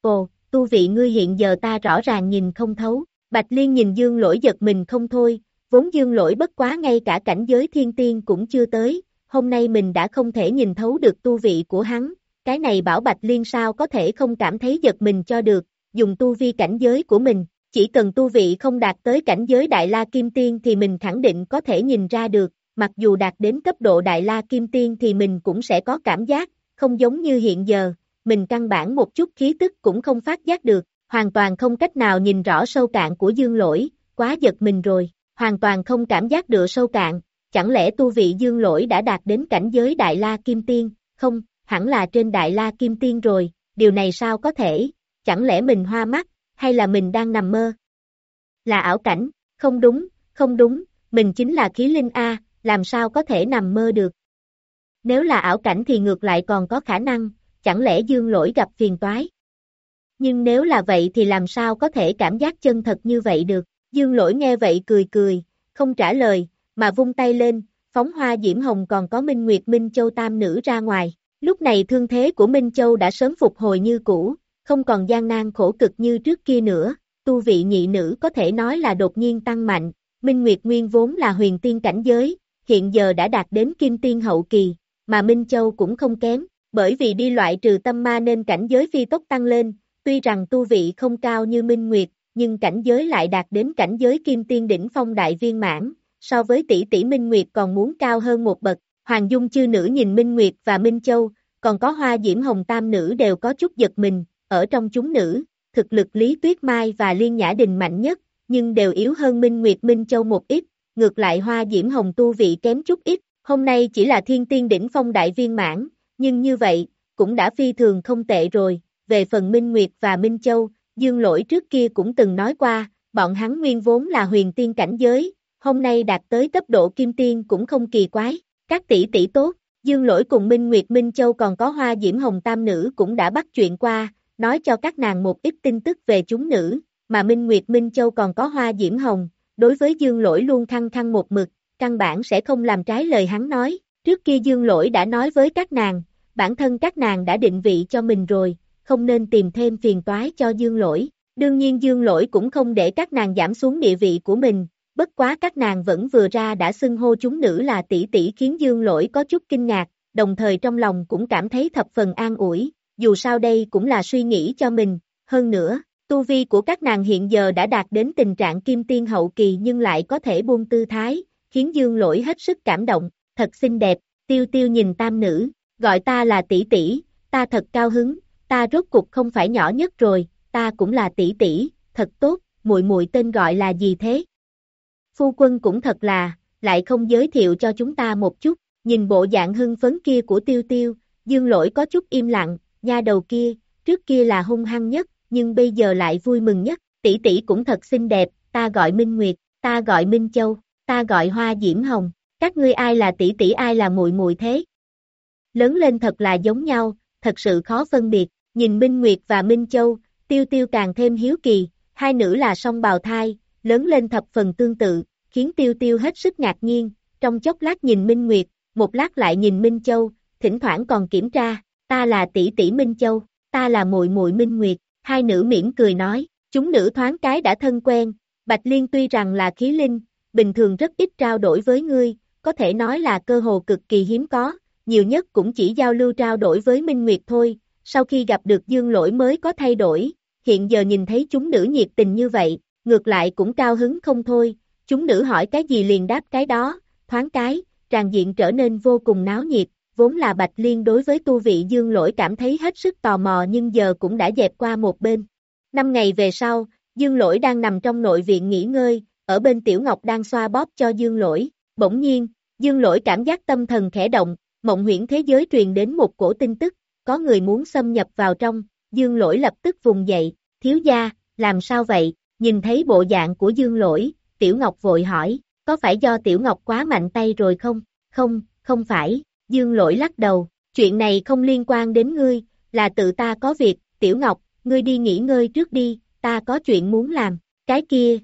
Speaker 2: Ồ, tu vị ngươi hiện giờ ta rõ ràng nhìn không thấu, Bạch Liên nhìn dương lỗi giật mình không thôi, vốn dương lỗi bất quá ngay cả cảnh giới thiên tiên cũng chưa tới, hôm nay mình đã không thể nhìn thấu được tu vị của hắn, cái này bảo Bạch Liên sao có thể không cảm thấy giật mình cho được, dùng tu vi cảnh giới của mình, chỉ cần tu vị không đạt tới cảnh giới Đại La Kim Tiên thì mình khẳng định có thể nhìn ra được, mặc dù đạt đến cấp độ Đại La Kim Tiên thì mình cũng sẽ có cảm giác, không giống như hiện giờ, mình căn bản một chút khí tức cũng không phát giác được, hoàn toàn không cách nào nhìn rõ sâu cạn của dương lỗi, quá giật mình rồi, hoàn toàn không cảm giác được sâu cạn, chẳng lẽ tu vị dương lỗi đã đạt đến cảnh giới Đại La Kim Tiên, không, hẳn là trên Đại La Kim Tiên rồi, điều này sao có thể, chẳng lẽ mình hoa mắt, hay là mình đang nằm mơ? Là ảo cảnh, không đúng, không đúng, mình chính là khí linh A, làm sao có thể nằm mơ được? Nếu là ảo cảnh thì ngược lại còn có khả năng, chẳng lẽ dương lỗi gặp phiền toái? Nhưng nếu là vậy thì làm sao có thể cảm giác chân thật như vậy được? Dương lỗi nghe vậy cười cười, không trả lời, mà vung tay lên, phóng hoa diễm hồng còn có Minh Nguyệt Minh Châu Tam Nữ ra ngoài. Lúc này thương thế của Minh Châu đã sớm phục hồi như cũ, không còn gian nan khổ cực như trước kia nữa, tu vị nhị nữ có thể nói là đột nhiên tăng mạnh, Minh Nguyệt Nguyên vốn là huyền tiên cảnh giới, hiện giờ đã đạt đến kim tiên hậu kỳ, mà Minh Châu cũng không kém, bởi vì đi loại trừ tâm ma nên cảnh giới phi tốc tăng lên, tuy rằng tu vị không cao như Minh Nguyệt, nhưng cảnh giới lại đạt đến cảnh giới kim tiên đỉnh phong đại viên mãn, so với tỷ tỷ Minh Nguyệt còn muốn cao hơn một bậc, Hoàng Dung chư nữ nhìn Minh Nguyệt và Minh Châu, còn có hoa diễm hồng tam nữ đều có chút giật mình, ở trong chúng nữ, thực lực Lý Tuyết Mai và Liên Nhã Đình mạnh nhất, nhưng đều yếu hơn Minh Nguyệt Minh Châu một ít, ngược lại hoa diễm hồng tu vị kém chút ít, hôm nay chỉ là thiên tiên đỉnh phong đại viên mãn, nhưng như vậy, cũng đã phi thường không tệ rồi, về phần Minh Nguyệt và Minh Châu, Dương Lỗi trước kia cũng từng nói qua, bọn hắn nguyên vốn là huyền tiên cảnh giới, hôm nay đạt tới cấp độ kim tiên cũng không kỳ quái, các tỷ tỷ tốt, Dương Lỗi cùng Minh Nguyệt Minh Châu còn có hoa diễm hồng tam nữ cũng đã bắt chuyện qua, nói cho các nàng một ít tin tức về chúng nữ, mà Minh Nguyệt Minh Châu còn có hoa diễm hồng, đối với Dương Lỗi luôn thăng thăng một mực, căn bản sẽ không làm trái lời hắn nói, trước kia Dương Lỗi đã nói với các nàng, bản thân các nàng đã định vị cho mình rồi, không nên tìm thêm phiền toái cho Dương Lỗi, đương nhiên Dương Lỗi cũng không để các nàng giảm xuống địa vị của mình, bất quá các nàng vẫn vừa ra đã xưng hô chúng nữ là tỷ tỷ khiến Dương Lỗi có chút kinh ngạc, đồng thời trong lòng cũng cảm thấy thập phần an ủi, dù sao đây cũng là suy nghĩ cho mình, hơn nữa, tu vi của các nàng hiện giờ đã đạt đến tình trạng kim tiên hậu kỳ nhưng lại có thể buông tư thái, khiến Dương Lỗi hết sức cảm động, thật xinh đẹp, tiêu tiêu nhìn tam nữ, gọi ta là tỷ tỷ, ta thật cao hứng, ta rốt cục không phải nhỏ nhất rồi, ta cũng là tỷ tỷ, thật tốt, muội muội tên gọi là gì thế? Phu quân cũng thật là, lại không giới thiệu cho chúng ta một chút, nhìn bộ dạng hưng phấn kia của tiêu tiêu, dương lỗi có chút im lặng, nha đầu kia, trước kia là hung hăng nhất, nhưng bây giờ lại vui mừng nhất, tỷ tỷ cũng thật xinh đẹp, ta gọi Minh Nguyệt, ta gọi Minh Châu, ta gọi Hoa Diễm Hồng, các ngươi ai là tỷ tỷ ai là muội muội thế? Lớn lên thật là giống nhau, thật sự khó phân biệt, nhìn Minh Nguyệt và Minh Châu, tiêu tiêu càng thêm hiếu kỳ, hai nữ là song bào thai, lớn lên thập phần tương tự, khiến tiêu tiêu hết sức ngạc nhiên, trong chốc lát nhìn Minh Nguyệt, một lát lại nhìn Minh Châu, thỉnh thoảng còn kiểm tra, ta là tỷ tỷ Minh Châu, ta là muội muội Minh Nguyệt, hai nữ mỉm cười nói, chúng nữ thoáng cái đã thân quen, Bạch Liên tuy rằng là khí linh, bình thường rất ít trao đổi với ngươi, có thể nói là cơ hồ cực kỳ hiếm có, nhiều nhất cũng chỉ giao lưu trao đổi với Minh Nguyệt thôi, sau khi gặp được dương lỗi mới có thay đổi, hiện giờ nhìn thấy chúng nữ nhiệt tình như vậy, ngược lại cũng cao hứng không thôi, chúng nữ hỏi cái gì liền đáp cái đó, thoáng cái, tràn diện trở nên vô cùng náo nhiệt, vốn là Bạch Liên đối với tu vị dương lỗi cảm thấy hết sức tò mò nhưng giờ cũng đã dẹp qua một bên. Năm ngày về sau, dương lỗi đang nằm trong nội viện nghỉ ngơi, ở bên Tiểu Ngọc đang xoa bóp cho dương lỗi, bỗng nhiên, dương lỗi cảm giác tâm thần khẽ động, mộng huyễn thế giới truyền đến một cổ tin tức, có người muốn xâm nhập vào trong, dương lỗi lập tức vùng dậy, thiếu gia, làm sao vậy, nhìn thấy bộ dạng của dương lỗi, Tiểu Ngọc vội hỏi, có phải do Tiểu Ngọc quá mạnh tay rồi không? Không, không phải, Dương lỗi lắc đầu, chuyện này không liên quan đến ngươi, là tự ta có việc, Tiểu Ngọc, ngươi đi nghỉ ngơi trước đi, ta có chuyện muốn làm, cái kia.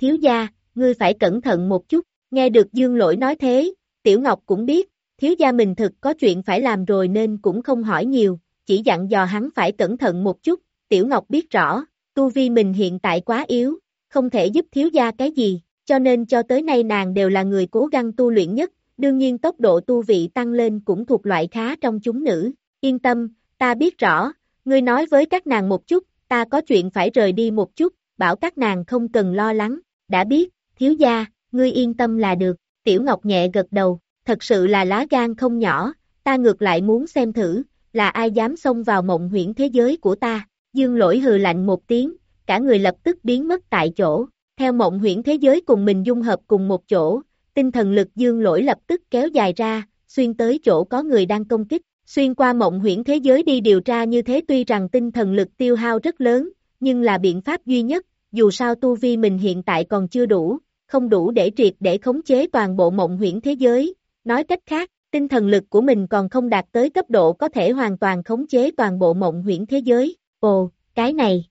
Speaker 2: Thiếu gia, ngươi phải cẩn thận một chút, nghe được Dương lỗi nói thế, Tiểu Ngọc cũng biết, thiếu gia mình thực có chuyện phải làm rồi nên cũng không hỏi nhiều, chỉ dặn dò hắn phải cẩn thận một chút, Tiểu Ngọc biết rõ, tu vi mình hiện tại quá yếu, không thể giúp thiếu gia cái gì, cho nên cho tới nay nàng đều là người cố gắng tu luyện nhất, đương nhiên tốc độ tu vị tăng lên cũng thuộc loại khá trong chúng nữ, yên tâm, ta biết rõ, ngươi nói với các nàng một chút, ta có chuyện phải rời đi một chút, bảo các nàng không cần lo lắng, đã biết, thiếu gia, ngươi yên tâm là được, Tiểu Ngọc nhẹ gật đầu, thật sự là lá gan không nhỏ, ta ngược lại muốn xem thử, là ai dám xông vào mộng huyễn thế giới của ta, dương lỗi hừ lạnh một tiếng, cả người lập tức biến mất tại chỗ, theo mộng huyễn thế giới cùng mình dung hợp cùng một chỗ, tinh thần lực dương lỗi lập tức kéo dài ra, xuyên tới chỗ có người đang công kích, xuyên qua mộng huyễn thế giới đi điều tra như thế tuy rằng tinh thần lực tiêu hao rất lớn, nhưng là biện pháp duy nhất, dù sao tu vi mình hiện tại còn chưa đủ, không đủ để triệt để khống chế toàn bộ mộng huyễn thế giới, nói cách khác, tinh thần lực của mình còn không đạt tới cấp độ có thể hoàn toàn khống chế toàn bộ mộng huyễn thế giới, ồ, cái này,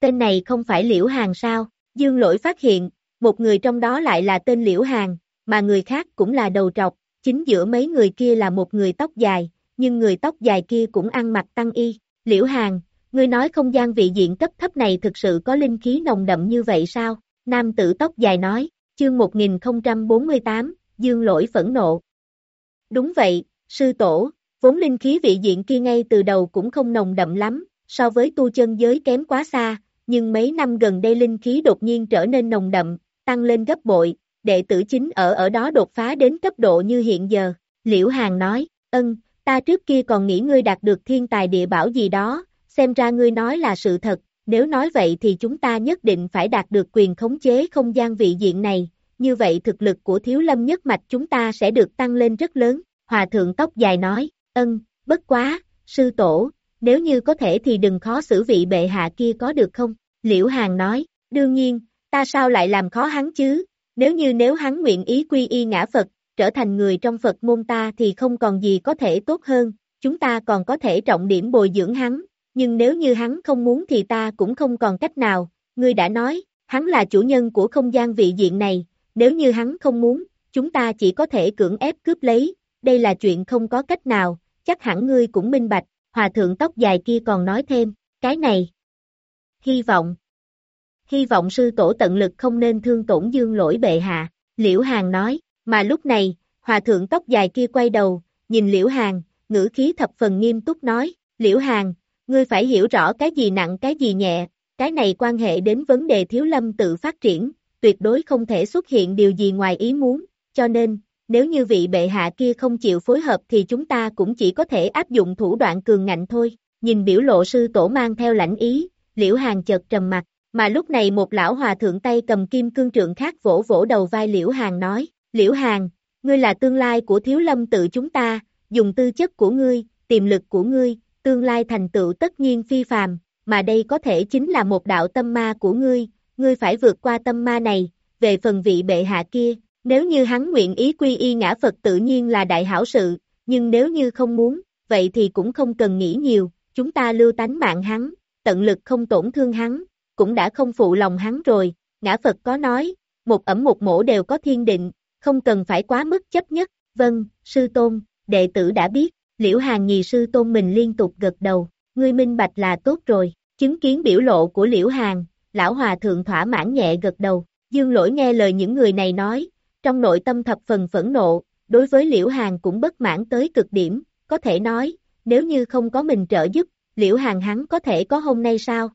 Speaker 2: tên này không phải Liễu Hàng sao, Dương Lỗi phát hiện, một người trong đó lại là tên Liễu Hàng, mà người khác cũng là đầu trọc, chính giữa mấy người kia là một người tóc dài, nhưng người tóc dài kia cũng ăn mặc tăng y, Liễu Hàng, ngươi nói không gian vị diện cấp thấp này thực sự có linh khí nồng đậm như vậy sao? Nam tử tóc dài nói, chương 1048, dương lỗi phẫn nộ. Đúng vậy, sư tổ, vốn linh khí vị diện kia ngay từ đầu cũng không nồng đậm lắm, so với tu chân giới kém quá xa, nhưng mấy năm gần đây linh khí đột nhiên trở nên nồng đậm, tăng lên gấp bội, đệ tử chính ở ở đó đột phá đến cấp độ như hiện giờ. Liễu Hàng nói, ân, ta trước kia còn nghĩ ngươi đạt được thiên tài địa bảo gì đó, xem ra ngươi nói là sự thật, nếu nói vậy thì chúng ta nhất định phải đạt được quyền khống chế không gian vị diện này, như vậy thực lực của thiếu lâm nhất mạch chúng ta sẽ được tăng lên rất lớn. Hòa thượng tóc dài nói, ân, bất quá, sư tổ, nếu như có thể thì đừng khó xử vị bệ hạ kia có được không? Liễu Hàng nói, đương nhiên, ta sao lại làm khó hắn chứ? Nếu như nếu hắn nguyện ý quy y ngã Phật, trở thành người trong Phật môn ta thì không còn gì có thể tốt hơn, chúng ta còn có thể trọng điểm bồi dưỡng hắn, nhưng nếu như hắn không muốn thì ta cũng không còn cách nào, ngươi đã nói, hắn là chủ nhân của không gian vị diện này, nếu như hắn không muốn, chúng ta chỉ có thể cưỡng ép cướp lấy, đây là chuyện không có cách nào, chắc hẳn ngươi cũng minh bạch, hòa thượng tóc dài kia còn nói thêm, cái này. Hy vọng. Hy vọng sư tổ tận lực không nên thương tổn dương lỗi bệ hạ, Liễu Hàng nói, mà lúc này, hòa thượng tóc dài kia quay đầu, nhìn Liễu Hàng, ngữ khí thập phần nghiêm túc nói, Liễu Hàng, ngươi phải hiểu rõ cái gì nặng cái gì nhẹ, cái này quan hệ đến vấn đề thiếu lâm tự phát triển, tuyệt đối không thể xuất hiện điều gì ngoài ý muốn, cho nên, nếu như vị bệ hạ kia không chịu phối hợp thì chúng ta cũng chỉ có thể áp dụng thủ đoạn cường ngạnh thôi. Nhìn biểu lộ sư tổ mang theo lãnh ý, liễu hàng chợt trầm mặt, mà lúc này một lão hòa thượng tay cầm kim cương trượng khác vỗ vỗ đầu vai liễu hàng nói, liễu hàng, ngươi là tương lai của thiếu lâm tự chúng ta, dùng tư chất của ngươi, tiềm lực của ngươi, tương lai thành tựu tất nhiên phi phàm, mà đây có thể chính là một đạo tâm ma của ngươi, ngươi phải vượt qua tâm ma này, về phần vị bệ hạ kia, nếu như hắn nguyện ý quy y ngã Phật tự nhiên là đại hảo sự, nhưng nếu như không muốn, vậy thì cũng không cần nghĩ nhiều, chúng ta lưu tánh mạng hắn, tận lực không tổn thương hắn, cũng đã không phụ lòng hắn rồi, ngã Phật có nói, một ẩm một mổ đều có thiên định, không cần phải quá mức chấp nhất, vâng, sư tôn, đệ tử đã biết, liễu hàng nhì sư tôn mình liên tục gật đầu, ngươi minh bạch là tốt rồi, chứng kiến biểu lộ của liễu hàng, lão hòa thượng thỏa mãn nhẹ gật đầu, dương lỗi nghe lời những người này nói, trong nội tâm thập phần phẫn nộ, đối với liễu hàng cũng bất mãn tới cực điểm, có thể nói, nếu như không có mình trợ giúp, liễu hàng hắn có thể có hôm nay sao?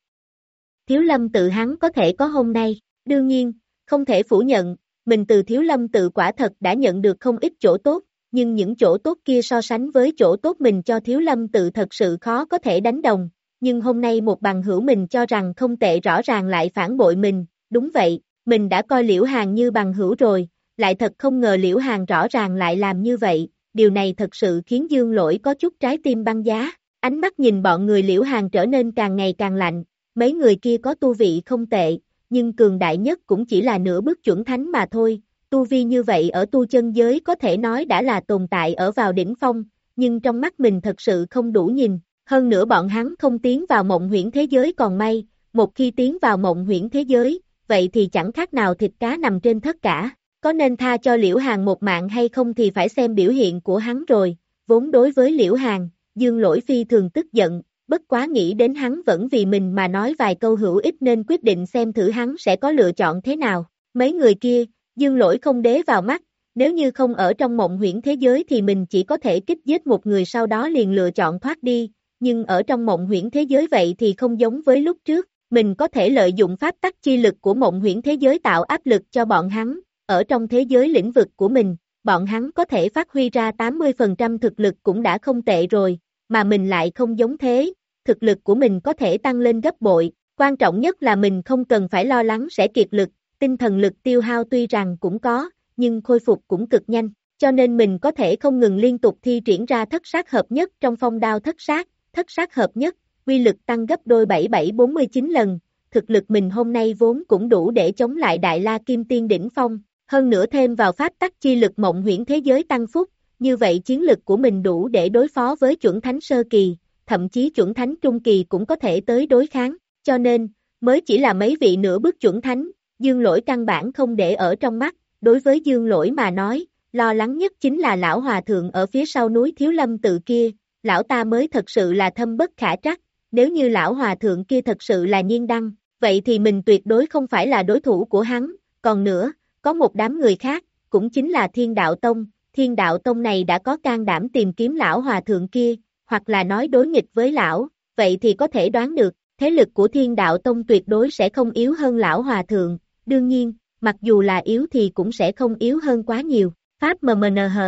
Speaker 2: Thiếu lâm tự hắn có thể có hôm nay, đương nhiên, không thể phủ nhận, mình từ thiếu lâm tự quả thật đã nhận được không ít chỗ tốt, nhưng những chỗ tốt kia so sánh với chỗ tốt mình cho thiếu lâm tự thật sự khó có thể đánh đồng, nhưng hôm nay một bằng hữu mình cho rằng không tệ rõ ràng lại phản bội mình, đúng vậy, mình đã coi liễu hàng như bằng hữu rồi, lại thật không ngờ liễu hàng rõ ràng lại làm như vậy, điều này thật sự khiến dương lỗi có chút trái tim băng giá, ánh mắt nhìn bọn người liễu hàng trở nên càng ngày càng lạnh, mấy người kia có tu vị không tệ, nhưng cường đại nhất cũng chỉ là nửa bước chuẩn thánh mà thôi, tu vi như vậy ở tu chân giới có thể nói đã là tồn tại ở vào đỉnh phong, nhưng trong mắt mình thật sự không đủ nhìn, hơn nữa bọn hắn không tiến vào mộng huyễn thế giới còn may, một khi tiến vào mộng huyễn thế giới, vậy thì chẳng khác nào thịt cá nằm trên thất cả, có nên tha cho Liễu Hàng một mạng hay không thì phải xem biểu hiện của hắn rồi, vốn đối với Liễu Hàng, Dương Lỗi Phi thường tức giận, bất quá nghĩ đến hắn vẫn vì mình mà nói vài câu hữu ích nên quyết định xem thử hắn sẽ có lựa chọn thế nào. Mấy người kia, Dương Lỗi không đế vào mắt, nếu như không ở trong mộng huyễn thế giới thì mình chỉ có thể kích giết một người sau đó liền lựa chọn thoát đi, nhưng ở trong mộng huyễn thế giới vậy thì không giống với lúc trước, mình có thể lợi dụng pháp tắc chi lực của mộng huyễn thế giới tạo áp lực cho bọn hắn, ở trong thế giới lĩnh vực của mình, bọn hắn có thể phát huy ra 80% thực lực cũng đã không tệ rồi, mà mình lại không giống thế, thực lực của mình có thể tăng lên gấp bội, quan trọng nhất là mình không cần phải lo lắng sẽ kiệt lực, tinh thần lực tiêu hao tuy rằng cũng có, nhưng khôi phục cũng cực nhanh, cho nên mình có thể không ngừng liên tục thi triển ra thất sát hợp nhất trong phong đao thất sát, thất sát hợp nhất, quy lực tăng gấp đôi 7749 lần, thực lực mình hôm nay vốn cũng đủ để chống lại Đại La Kim Tiên Đỉnh Phong, hơn nữa thêm vào pháp tắc chi lực mộng huyễn thế giới tăng phúc, như vậy chiến lực của mình đủ để đối phó với chuẩn thánh sơ kỳ, thậm chí chuẩn thánh trung kỳ cũng có thể tới đối kháng, cho nên, mới chỉ là mấy vị nửa bước chuẩn thánh, dương lỗi căn bản không để ở trong mắt, đối với dương lỗi mà nói, lo lắng nhất chính là lão hòa thượng ở phía sau núi thiếu lâm tự kia, lão ta mới thật sự là thâm bất khả trắc, nếu như lão hòa thượng kia thật sự là nhiên đăng, vậy thì mình tuyệt đối không phải là đối thủ của hắn, còn nữa, có một đám người khác, cũng chính là thiên đạo tông, thiên đạo tông này đã có can đảm tìm kiếm lão hòa thượng kia, hoặc là nói đối nghịch với lão, vậy thì có thể đoán được, thế lực của thiên đạo tông tuyệt đối sẽ không yếu hơn lão hòa thượng, đương nhiên, mặc dù là yếu thì cũng sẽ không yếu hơn quá nhiều, Pháp MMNH,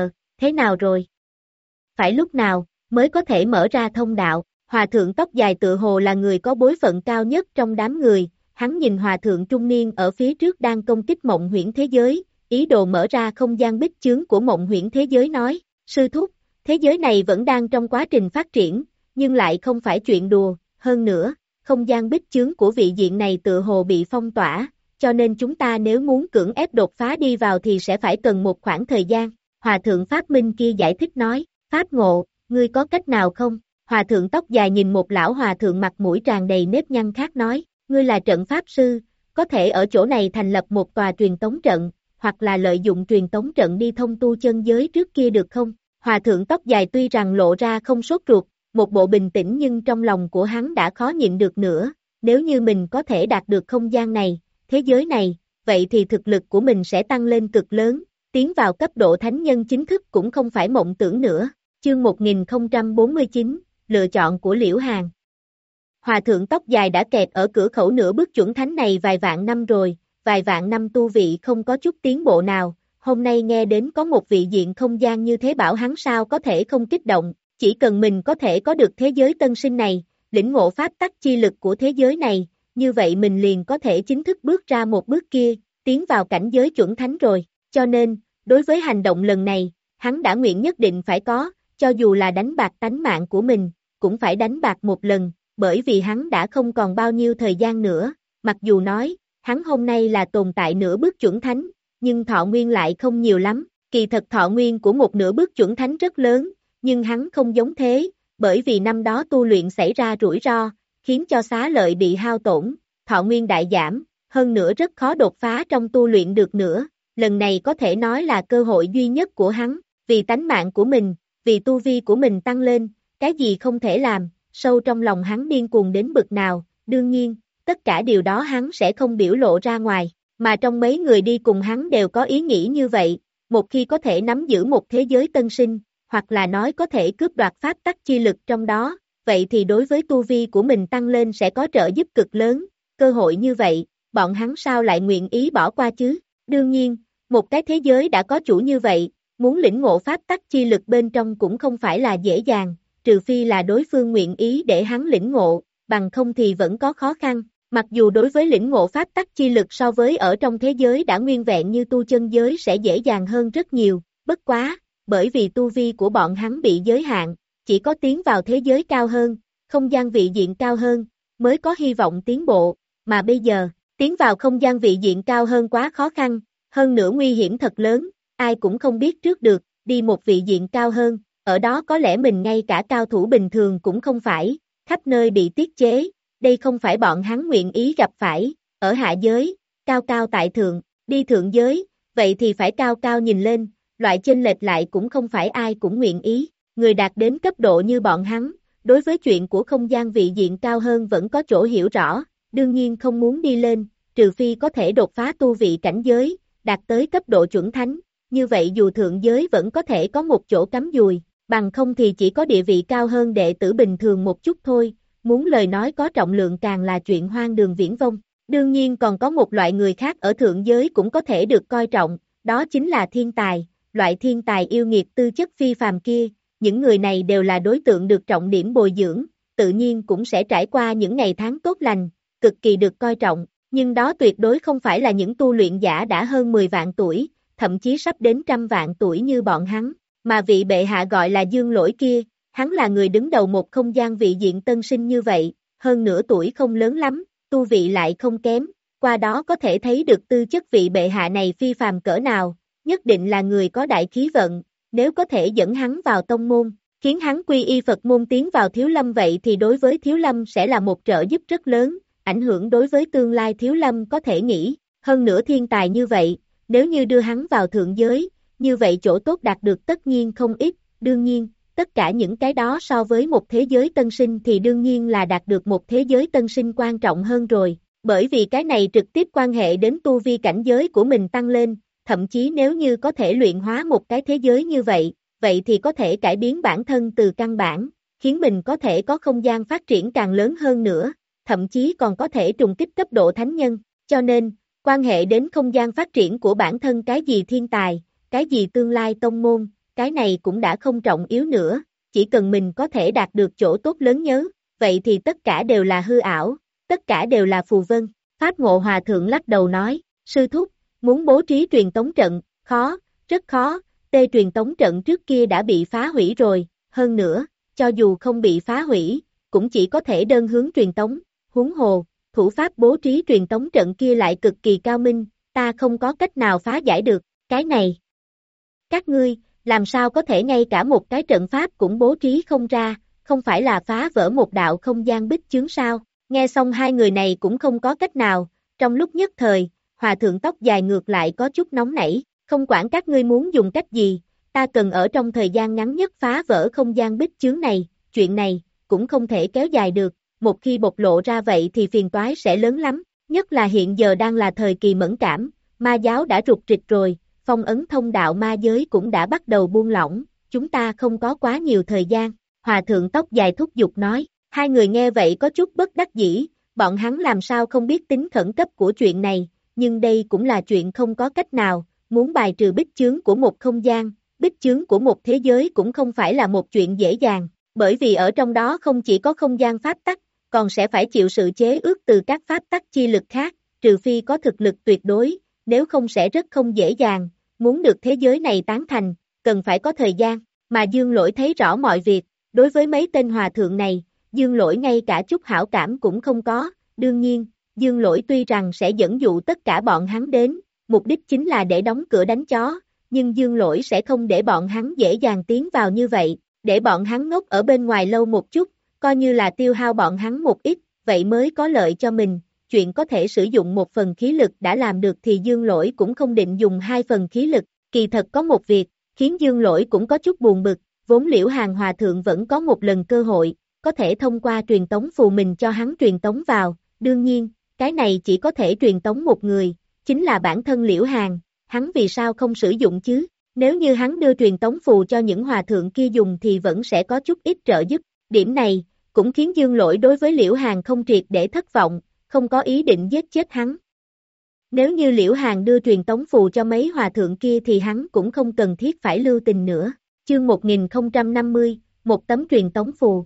Speaker 2: thế nào rồi? Phải lúc nào, mới có thể mở ra thông đạo, hòa thượng tóc dài tự hồ là người có bối phận cao nhất trong đám người, hắn nhìn hòa thượng trung niên ở phía trước đang công kích mộng huyễn thế giới, ý đồ mở ra không gian bích chướng của mộng huyễn thế giới nói, sư thúc, thế giới này vẫn đang trong quá trình phát triển, nhưng lại không phải chuyện đùa, hơn nữa, không gian bích chướng của vị diện này tự hồ bị phong tỏa, cho nên chúng ta nếu muốn cưỡng ép đột phá đi vào thì sẽ phải cần một khoảng thời gian, Hòa thượng Pháp Minh kia giải thích nói, Pháp ngộ, ngươi có cách nào không? Hòa thượng tóc dài nhìn một lão hòa thượng mặt mũi tràn đầy nếp nhăn khác nói, ngươi là trận pháp sư, có thể ở chỗ này thành lập một tòa truyền tống trận, hoặc là lợi dụng truyền tống trận đi thông tu chân giới trước kia được không? Hòa thượng tóc dài tuy rằng lộ ra không sốt ruột, một bộ bình tĩnh nhưng trong lòng của hắn đã khó nhịn được nữa, nếu như mình có thể đạt được không gian này, thế giới này, vậy thì thực lực của mình sẽ tăng lên cực lớn, tiến vào cấp độ thánh nhân chính thức cũng không phải mộng tưởng nữa. Chương 1049, lựa chọn của Liễu hàn Hòa thượng tóc dài đã kẹt ở cửa khẩu nửa bước chuẩn thánh này vài vạn năm rồi, vài vạn năm tu vị không có chút tiến bộ nào, hôm nay nghe đến có một vị diện không gian như thế bảo hắn sao có thể không kích động, chỉ cần mình có thể có được thế giới tân sinh này, lĩnh ngộ pháp tắc chi lực của thế giới này, như vậy mình liền có thể chính thức bước ra một bước kia, tiến vào cảnh giới chuẩn thánh rồi, cho nên, đối với hành động lần này, hắn đã nguyện nhất định phải có, cho dù là đánh bạc tánh mạng của mình, cũng phải đánh bạc một lần, bởi vì hắn đã không còn bao nhiêu thời gian nữa, mặc dù nói, hắn hôm nay là tồn tại nửa bước chuẩn thánh, nhưng thọ nguyên lại không nhiều lắm, kỳ thật thọ nguyên của một nửa bước chuẩn thánh rất lớn, nhưng hắn không giống thế, bởi vì năm đó tu luyện xảy ra rủi ro, khiến cho xá lợi bị hao tổn, thọ nguyên đại giảm, hơn nữa rất khó đột phá trong tu luyện được nữa, lần này có thể nói là cơ hội duy nhất của hắn, vì tánh mạng của mình, vì tu vi của mình tăng lên, cái gì không thể làm, sâu trong lòng hắn điên cuồng đến bực nào, đương nhiên, tất cả điều đó hắn sẽ không biểu lộ ra ngoài, mà trong mấy người đi cùng hắn đều có ý nghĩ như vậy, một khi có thể nắm giữ một thế giới tân sinh, hoặc là nói có thể cướp đoạt pháp tắc chi lực trong đó, vậy thì đối với tu vi của mình tăng lên sẽ có trợ giúp cực lớn, cơ hội như vậy, bọn hắn sao lại nguyện ý bỏ qua chứ? Đương nhiên, một cái thế giới đã có chủ như vậy, muốn lĩnh ngộ pháp tắc chi lực bên trong cũng không phải là dễ dàng, trừ phi là đối phương nguyện ý để hắn lĩnh ngộ, bằng không thì vẫn có khó khăn. Mặc dù đối với lĩnh ngộ pháp tắc chi lực so với ở trong thế giới đã nguyên vẹn như tu chân giới sẽ dễ dàng hơn rất nhiều, bất quá, bởi vì tu vi của bọn hắn bị giới hạn, chỉ có tiến vào thế giới cao hơn, không gian vị diện cao hơn, mới có hy vọng tiến bộ, mà bây giờ, tiến vào không gian vị diện cao hơn quá khó khăn, hơn nữa nguy hiểm thật lớn, ai cũng không biết trước được, đi một vị diện cao hơn, ở đó có lẽ mình ngay cả cao thủ bình thường cũng không phải, khắp nơi bị tiết chế, đây không phải bọn hắn nguyện ý gặp phải, ở hạ giới, cao cao tại thượng, đi thượng giới, vậy thì phải cao cao nhìn lên, loại chênh lệch lại cũng không phải ai cũng nguyện ý, người đạt đến cấp độ như bọn hắn, đối với chuyện của không gian vị diện cao hơn vẫn có chỗ hiểu rõ, đương nhiên không muốn đi lên, trừ phi có thể đột phá tu vị cảnh giới, đạt tới cấp độ chuẩn thánh, như vậy dù thượng giới vẫn có thể có một chỗ cắm dùi, bằng không thì chỉ có địa vị cao hơn đệ tử bình thường một chút thôi, muốn lời nói có trọng lượng càng là chuyện hoang đường viễn vông. Đương nhiên còn có một loại người khác ở thượng giới cũng có thể được coi trọng, đó chính là thiên tài, loại thiên tài yêu nghiệt tư chất phi phàm kia, những người này đều là đối tượng được trọng điểm bồi dưỡng, tự nhiên cũng sẽ trải qua những ngày tháng tốt lành, cực kỳ được coi trọng, nhưng đó tuyệt đối không phải là những tu luyện giả đã hơn 10 vạn tuổi, thậm chí sắp đến trăm vạn tuổi như bọn hắn, mà vị bệ hạ gọi là dương lỗi kia, hắn là người đứng đầu một không gian vị diện tân sinh như vậy, hơn nửa tuổi không lớn lắm, tu vị lại không kém, qua đó có thể thấy được tư chất vị bệ hạ này phi phàm cỡ nào, nhất định là người có đại khí vận, nếu có thể dẫn hắn vào tông môn, khiến hắn quy y Phật môn tiến vào thiếu lâm vậy thì đối với thiếu lâm sẽ là một trợ giúp rất lớn, ảnh hưởng đối với tương lai thiếu lâm có thể nghĩ, hơn nữa thiên tài như vậy, nếu như đưa hắn vào thượng giới, như vậy chỗ tốt đạt được tất nhiên không ít, đương nhiên, tất cả những cái đó so với một thế giới tân sinh thì đương nhiên là đạt được một thế giới tân sinh quan trọng hơn rồi, bởi vì cái này trực tiếp quan hệ đến tu vi cảnh giới của mình tăng lên, thậm chí nếu như có thể luyện hóa một cái thế giới như vậy, vậy thì có thể cải biến bản thân từ căn bản, khiến mình có thể có không gian phát triển càng lớn hơn nữa, thậm chí còn có thể trùng kích cấp độ thánh nhân, cho nên, quan hệ đến không gian phát triển của bản thân cái gì thiên tài, cái gì tương lai tông môn, cái này cũng đã không trọng yếu nữa, chỉ cần mình có thể đạt được chỗ tốt lớn nhớ, vậy thì tất cả đều là hư ảo, tất cả đều là phù vân. Pháp Ngộ Hòa Thượng lắc đầu nói, sư thúc, muốn bố trí truyền tống trận, khó, rất khó, tê truyền tống trận trước kia đã bị phá hủy rồi, hơn nữa, cho dù không bị phá hủy, cũng chỉ có thể đơn hướng truyền tống, huống hồ, thủ pháp bố trí truyền tống trận kia lại cực kỳ cao minh, ta không có cách nào phá giải được, cái này. Các ngươi, làm sao có thể ngay cả một cái trận pháp cũng bố trí không ra, không phải là phá vỡ một đạo không gian bích chướng sao, nghe xong hai người này cũng không có cách nào, trong lúc nhất thời, hòa thượng tóc dài ngược lại có chút nóng nảy, không quản các ngươi muốn dùng cách gì, ta cần ở trong thời gian ngắn nhất phá vỡ không gian bích chướng này, chuyện này, cũng không thể kéo dài được, một khi bộc lộ ra vậy thì phiền toái sẽ lớn lắm, nhất là hiện giờ đang là thời kỳ mẫn cảm, ma giáo đã rụt trịch rồi, phong ấn thông đạo ma giới cũng đã bắt đầu buông lỏng, chúng ta không có quá nhiều thời gian, hòa thượng tóc dài thúc giục nói, hai người nghe vậy có chút bất đắc dĩ, bọn hắn làm sao không biết tính khẩn cấp của chuyện này, nhưng đây cũng là chuyện không có cách nào, muốn bài trừ bích chướng của một không gian, bích chướng của một thế giới cũng không phải là một chuyện dễ dàng, bởi vì ở trong đó không chỉ có không gian pháp tắc, còn sẽ phải chịu sự chế ước từ các pháp tắc chi lực khác, trừ phi có thực lực tuyệt đối, nếu không sẽ rất không dễ dàng, muốn được thế giới này tán thành, cần phải có thời gian, mà Dương Lỗi thấy rõ mọi việc, đối với mấy tên hòa thượng này, Dương Lỗi ngay cả chút hảo cảm cũng không có, đương nhiên, Dương Lỗi tuy rằng sẽ dẫn dụ tất cả bọn hắn đến, mục đích chính là để đóng cửa đánh chó, nhưng Dương Lỗi sẽ không để bọn hắn dễ dàng tiến vào như vậy, để bọn hắn ngốc ở bên ngoài lâu một chút, coi như là tiêu hao bọn hắn một ít, vậy mới có lợi cho mình, chuyện có thể sử dụng một phần khí lực đã làm được thì dương lỗi cũng không định dùng hai phần khí lực, kỳ thật có một việc, khiến dương lỗi cũng có chút buồn bực, vốn liễu hàng hòa thượng vẫn có một lần cơ hội, có thể thông qua truyền tống phù mình cho hắn truyền tống vào, đương nhiên, cái này chỉ có thể truyền tống một người, chính là bản thân liễu hàng, hắn vì sao không sử dụng chứ, nếu như hắn đưa truyền tống phù cho những hòa thượng kia dùng thì vẫn sẽ có chút ít trợ giúp, điểm này, cũng khiến dương lỗi đối với liễu hàng không triệt để thất vọng, không có ý định giết chết hắn. Nếu như Liễu Hàng đưa truyền tống phù cho mấy hòa thượng kia thì hắn cũng không cần thiết phải lưu tình nữa. Chương 1050, một tấm truyền tống phù.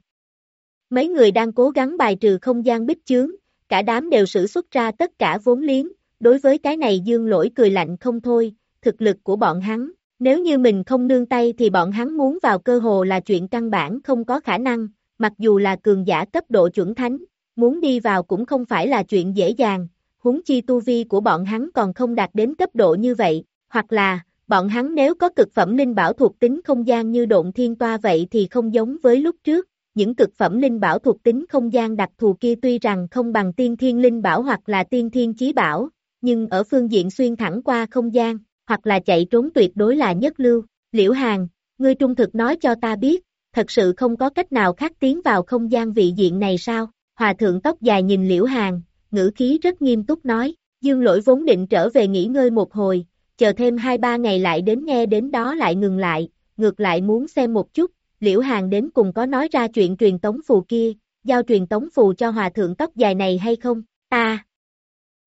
Speaker 2: Mấy người đang cố gắng bài trừ không gian bích chướng, cả đám đều sử xuất ra tất cả vốn liếng, đối với cái này dương lỗi cười lạnh không thôi, thực lực của bọn hắn, nếu như mình không nương tay thì bọn hắn muốn vào cơ hồ là chuyện căn bản không có khả năng, mặc dù là cường giả cấp độ chuẩn thánh, muốn đi vào cũng không phải là chuyện dễ dàng, huống chi tu vi của bọn hắn còn không đạt đến cấp độ như vậy, hoặc là, bọn hắn nếu có cực phẩm linh bảo thuộc tính không gian như độn thiên toa vậy thì không giống với lúc trước, những cực phẩm linh bảo thuộc tính không gian đặc thù kia tuy rằng không bằng tiên thiên linh bảo hoặc là tiên thiên chí bảo, nhưng ở phương diện xuyên thẳng qua không gian, hoặc là chạy trốn tuyệt đối là nhất lưu. Liễu Hàn, ngươi trung thực nói cho ta biết, thật sự không có cách nào khác tiến vào không gian vị diện này sao? Hòa thượng tóc dài nhìn Liễu Hàn, ngữ khí rất nghiêm túc nói, dương lỗi vốn định trở về nghỉ ngơi một hồi, chờ thêm 2-3 ngày lại đến nghe đến đó lại ngừng lại, ngược lại muốn xem một chút, Liễu Hàng đến cùng có nói ra chuyện truyền tống phù kia, giao truyền tống phù cho hòa thượng tóc dài này hay không, ta,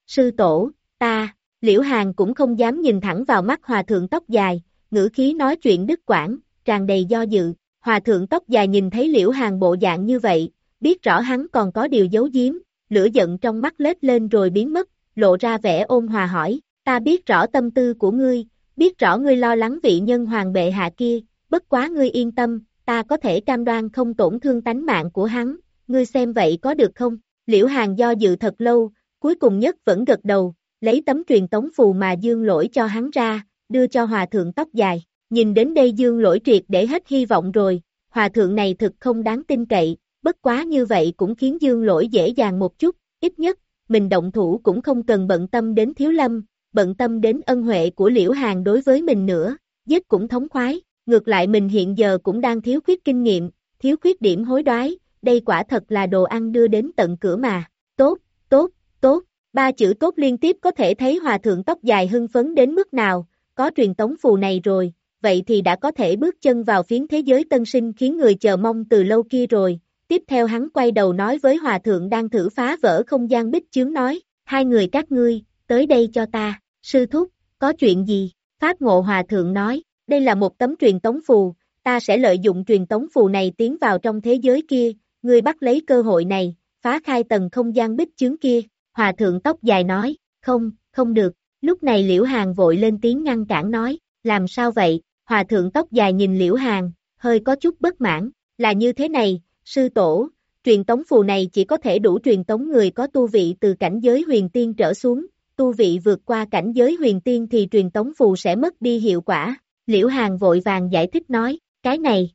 Speaker 2: sư tổ, ta, Liễu Hàng cũng không dám nhìn thẳng vào mắt hòa thượng tóc dài, ngữ khí nói chuyện đứt quảng, tràn đầy do dự, hòa thượng tóc dài nhìn thấy Liễu Hàng bộ dạng như vậy, biết rõ hắn còn có điều giấu giếm, lửa giận trong mắt lết lên rồi biến mất, lộ ra vẻ ôn hòa hỏi, ta biết rõ tâm tư của ngươi, biết rõ ngươi lo lắng vị nhân hoàng bệ hạ kia, bất quá ngươi yên tâm, ta có thể cam đoan không tổn thương tánh mạng của hắn, ngươi xem vậy có được không? Liễu Hàng do dự thật lâu, cuối cùng nhất vẫn gật đầu, lấy tấm truyền tống phù mà dương lỗi cho hắn ra, đưa cho hòa thượng tóc dài. Nhìn đến đây dương lỗi triệt để hết hy vọng rồi, hòa thượng này thực không đáng tin cậy, bất quá như vậy cũng khiến dương lỗi dễ dàng một chút, ít nhất, mình động thủ cũng không cần bận tâm đến thiếu lâm, bận tâm đến ân huệ của liễu hàng đối với mình nữa, giết cũng thống khoái, ngược lại mình hiện giờ cũng đang thiếu khuyết kinh nghiệm, thiếu khuyết điểm hối đoái, đây quả thật là đồ ăn đưa đến tận cửa mà, tốt, tốt, tốt, ba chữ tốt liên tiếp có thể thấy hòa thượng tóc dài hưng phấn đến mức nào, có truyền tống phù này rồi, vậy thì đã có thể bước chân vào phiến thế giới tân sinh khiến người chờ mong từ lâu kia rồi, tiếp theo hắn quay đầu nói với hòa thượng đang thử phá vỡ không gian bích chướng nói, hai người các ngươi, tới đây cho ta, sư thúc, có chuyện gì, Pháp ngộ hòa thượng nói, đây là một tấm truyền tống phù, ta sẽ lợi dụng truyền tống phù này tiến vào trong thế giới kia, ngươi bắt lấy cơ hội này, phá khai tầng không gian bích chướng kia, hòa thượng tóc dài nói, không, không được, lúc này liễu hàng vội lên tiếng ngăn cản nói, làm sao vậy, hòa thượng tóc dài nhìn liễu hàng, hơi có chút bất mãn, là như thế này, sư tổ, truyền tống phù này chỉ có thể đủ truyền tống người có tu vị từ cảnh giới huyền tiên trở xuống, tu vị vượt qua cảnh giới huyền tiên thì truyền tống phù sẽ mất đi hiệu quả. Liễu Hàng vội vàng giải thích nói, cái này,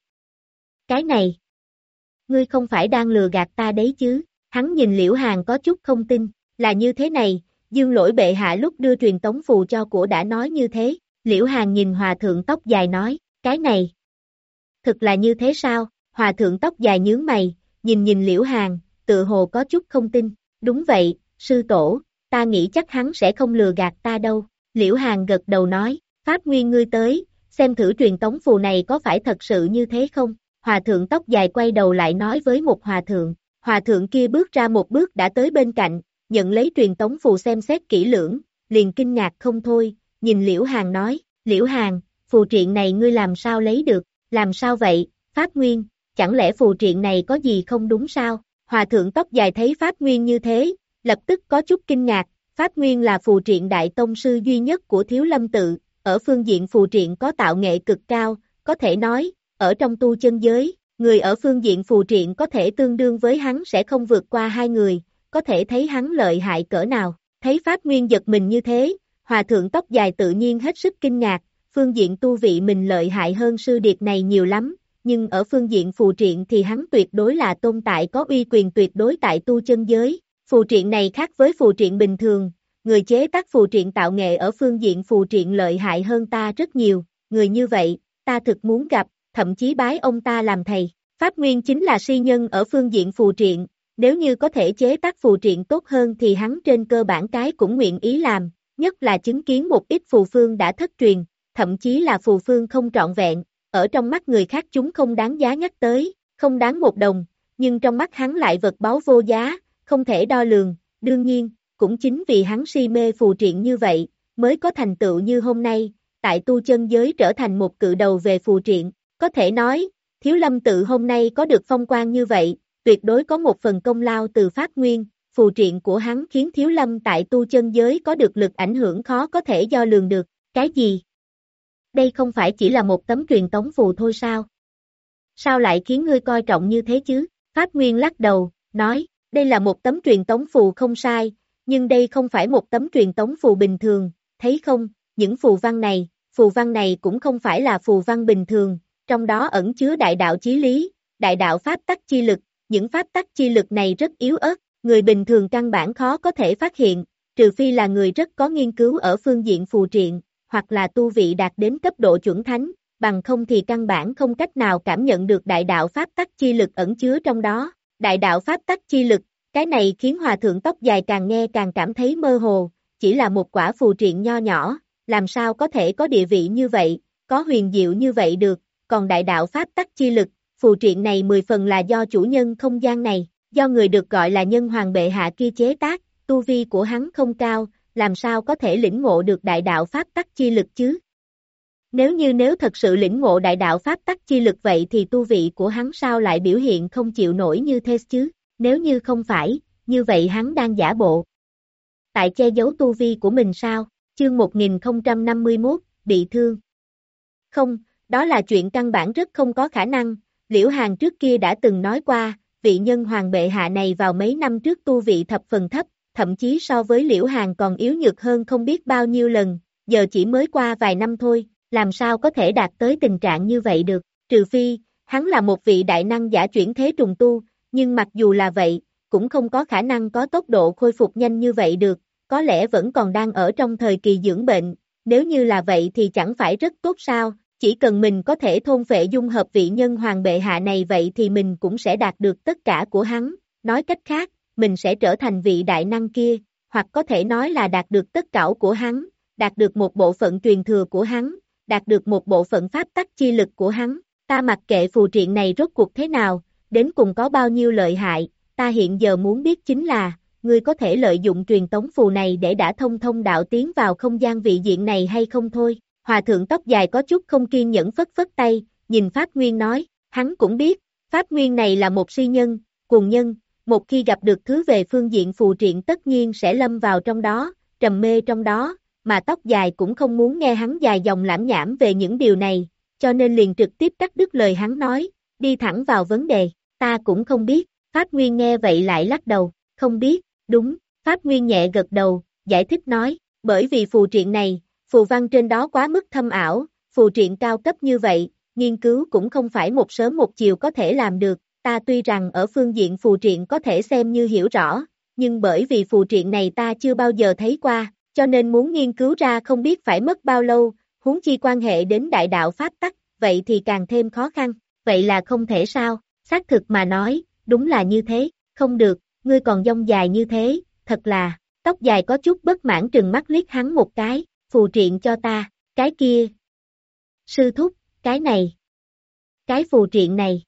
Speaker 2: cái này, ngươi không phải đang lừa gạt ta đấy chứ, hắn nhìn Liễu Hàng có chút không tin, là như thế này, dương lỗi bệ hạ lúc đưa truyền tống phù cho của đã nói như thế, Liễu Hàng nhìn hòa thượng tóc dài nói, cái này, thực là như thế sao, hòa thượng tóc dài nhướng mày, nhìn nhìn Liễu Hàng, tự hồ có chút không tin, đúng vậy, sư tổ, ta nghĩ chắc hắn sẽ không lừa gạt ta đâu, Liễu Hàng gật đầu nói, Pháp Nguyên ngươi tới, xem thử truyền tống phù này có phải thật sự như thế không, hòa thượng tóc dài quay đầu lại nói với một hòa thượng, hòa thượng kia bước ra một bước đã tới bên cạnh, nhận lấy truyền tống phù xem xét kỹ lưỡng, liền kinh ngạc không thôi, nhìn Liễu Hàng nói, Liễu Hàng, phù triện này ngươi làm sao lấy được, làm sao vậy, Pháp Nguyên, chẳng lẽ phù triện này có gì không đúng sao, hòa thượng tóc dài thấy Pháp Nguyên như thế, lập tức có chút kinh ngạc, Pháp Nguyên là phù triện đại tông sư duy nhất của Thiếu Lâm tự, ở phương diện phù triện có tạo nghệ cực cao, có thể nói, ở trong tu chân giới, người ở phương diện phù triện có thể tương đương với hắn sẽ không vượt qua hai người, có thể thấy hắn lợi hại cỡ nào. Thấy Pháp Nguyên giật mình như thế, Hòa thượng tóc dài tự nhiên hết sức kinh ngạc, phương diện tu vị mình lợi hại hơn sư điệt này nhiều lắm, nhưng ở phương diện phù triện thì hắn tuyệt đối là tôn tại có uy quyền tuyệt đối tại tu chân giới. Phù triện này khác với phù triện bình thường, người chế tác phù triện tạo nghệ ở phương diện phù triện lợi hại hơn ta rất nhiều, người như vậy, ta thực muốn gặp, thậm chí bái ông ta làm thầy. Pháp Nguyên chính là si nhân ở phương diện phù triện, nếu như có thể chế tác phù triện tốt hơn thì hắn trên cơ bản cái cũng nguyện ý làm, nhất là chứng kiến một ít phù phương đã thất truyền, thậm chí là phù phương không trọn vẹn, ở trong mắt người khác chúng không đáng giá nhắc tới, không đáng một đồng, nhưng trong mắt hắn lại vật báu vô giá, không thể đo lường, đương nhiên, cũng chính vì hắn si mê phù triện như vậy, mới có thành tựu như hôm nay, tại tu chân giới trở thành một cự đầu về phù triện, có thể nói, thiếu lâm tự hôm nay có được phong quan như vậy, tuyệt đối có một phần công lao từ phát Nguyên, phù triện của hắn khiến thiếu lâm tại tu chân giới có được lực ảnh hưởng khó có thể do lường được, cái gì? Đây không phải chỉ là một tấm truyền tống phù thôi sao? Sao lại khiến ngươi coi trọng như thế chứ? Pháp Nguyên lắc đầu, nói, đây là một tấm truyền tống phù không sai, nhưng đây không phải một tấm truyền tống phù bình thường, thấy không, những phù văn này, phù văn này cũng không phải là phù văn bình thường, trong đó ẩn chứa đại đạo chí lý, đại đạo pháp tắc chi lực, những pháp tắc chi lực này rất yếu ớt, người bình thường căn bản khó có thể phát hiện, trừ phi là người rất có nghiên cứu ở phương diện phù triện, hoặc là tu vị đạt đến cấp độ chuẩn thánh, bằng không thì căn bản không cách nào cảm nhận được đại đạo pháp tắc chi lực ẩn chứa trong đó. Đại đạo pháp tắc chi lực, cái này khiến hòa thượng tóc dài càng nghe càng cảm thấy mơ hồ, chỉ là một quả phù triện nho nhỏ, làm sao có thể có địa vị như vậy, có huyền diệu như vậy được, còn đại đạo pháp tắc chi lực, phù triện này mười phần là do chủ nhân không gian này, do người được gọi là nhân hoàng bệ hạ kia chế tác, tu vi của hắn không cao, làm sao có thể lĩnh ngộ được đại đạo pháp tắc chi lực chứ? Nếu như nếu thật sự lĩnh ngộ đại đạo pháp tắc chi lực vậy thì tu vị của hắn sao lại biểu hiện không chịu nổi như thế chứ? Nếu như không phải, như vậy hắn đang giả bộ. Tại che giấu tu vi của mình sao? Chương 1051, bị thương. Không, đó là chuyện căn bản rất không có khả năng, Liễu Hàng trước kia đã từng nói qua, vị nhân hoàng bệ hạ này vào mấy năm trước tu vị thập phần thấp, thậm chí so với Liễu Hàng còn yếu nhược hơn không biết bao nhiêu lần, giờ chỉ mới qua vài năm thôi, làm sao có thể đạt tới tình trạng như vậy được, trừ phi, hắn là một vị đại năng giả chuyển thế trùng tu, nhưng mặc dù là vậy, cũng không có khả năng có tốc độ khôi phục nhanh như vậy được, có lẽ vẫn còn đang ở trong thời kỳ dưỡng bệnh, nếu như là vậy thì chẳng phải rất tốt sao, chỉ cần mình có thể thôn phệ dung hợp vị nhân hoàng bệ hạ này vậy thì mình cũng sẽ đạt được tất cả của hắn, nói cách khác, mình sẽ trở thành vị đại năng kia, hoặc có thể nói là đạt được tất cả của hắn, đạt được một bộ phận truyền thừa của hắn, đạt được một bộ phận pháp tắc chi lực của hắn, ta mặc kệ phù triện này rốt cuộc thế nào, đến cùng có bao nhiêu lợi hại, ta hiện giờ muốn biết chính là, ngươi có thể lợi dụng truyền tống phù này để đã thông thông đạo tiến vào không gian vị diện này hay không thôi. Hòa thượng tóc dài có chút không kiên nhẫn phất phất tay, nhìn Pháp Nguyên nói, hắn cũng biết, Pháp Nguyên này là một si nhân, cuồng nhân, một khi gặp được thứ về phương diện phù triện tất nhiên sẽ lâm vào trong đó, trầm mê trong đó, mà tóc dài cũng không muốn nghe hắn dài dòng lãm nhảm về những điều này, cho nên liền trực tiếp cắt đứt lời hắn nói, đi thẳng vào vấn đề, ta cũng không biết, Pháp Nguyên nghe vậy lại lắc đầu, không biết, đúng, Pháp Nguyên nhẹ gật đầu, giải thích nói, bởi vì phù triện này, phù văn trên đó quá mức thâm ảo, phù triện cao cấp như vậy, nghiên cứu cũng không phải một sớm một chiều có thể làm được, ta tuy rằng ở phương diện phù triện có thể xem như hiểu rõ, nhưng bởi vì phù triện này ta chưa bao giờ thấy qua, cho nên muốn nghiên cứu ra không biết phải mất bao lâu, huống chi quan hệ đến đại đạo pháp tắc, vậy thì càng thêm khó khăn, vậy là không thể sao, xác thực mà nói, đúng là như thế, không được, ngươi còn dông dài như thế, thật là, tóc dài có chút bất mãn trừng mắt liếc hắn một cái, phù triện cho ta, cái kia. Sư thúc, cái này. Cái phù triện này.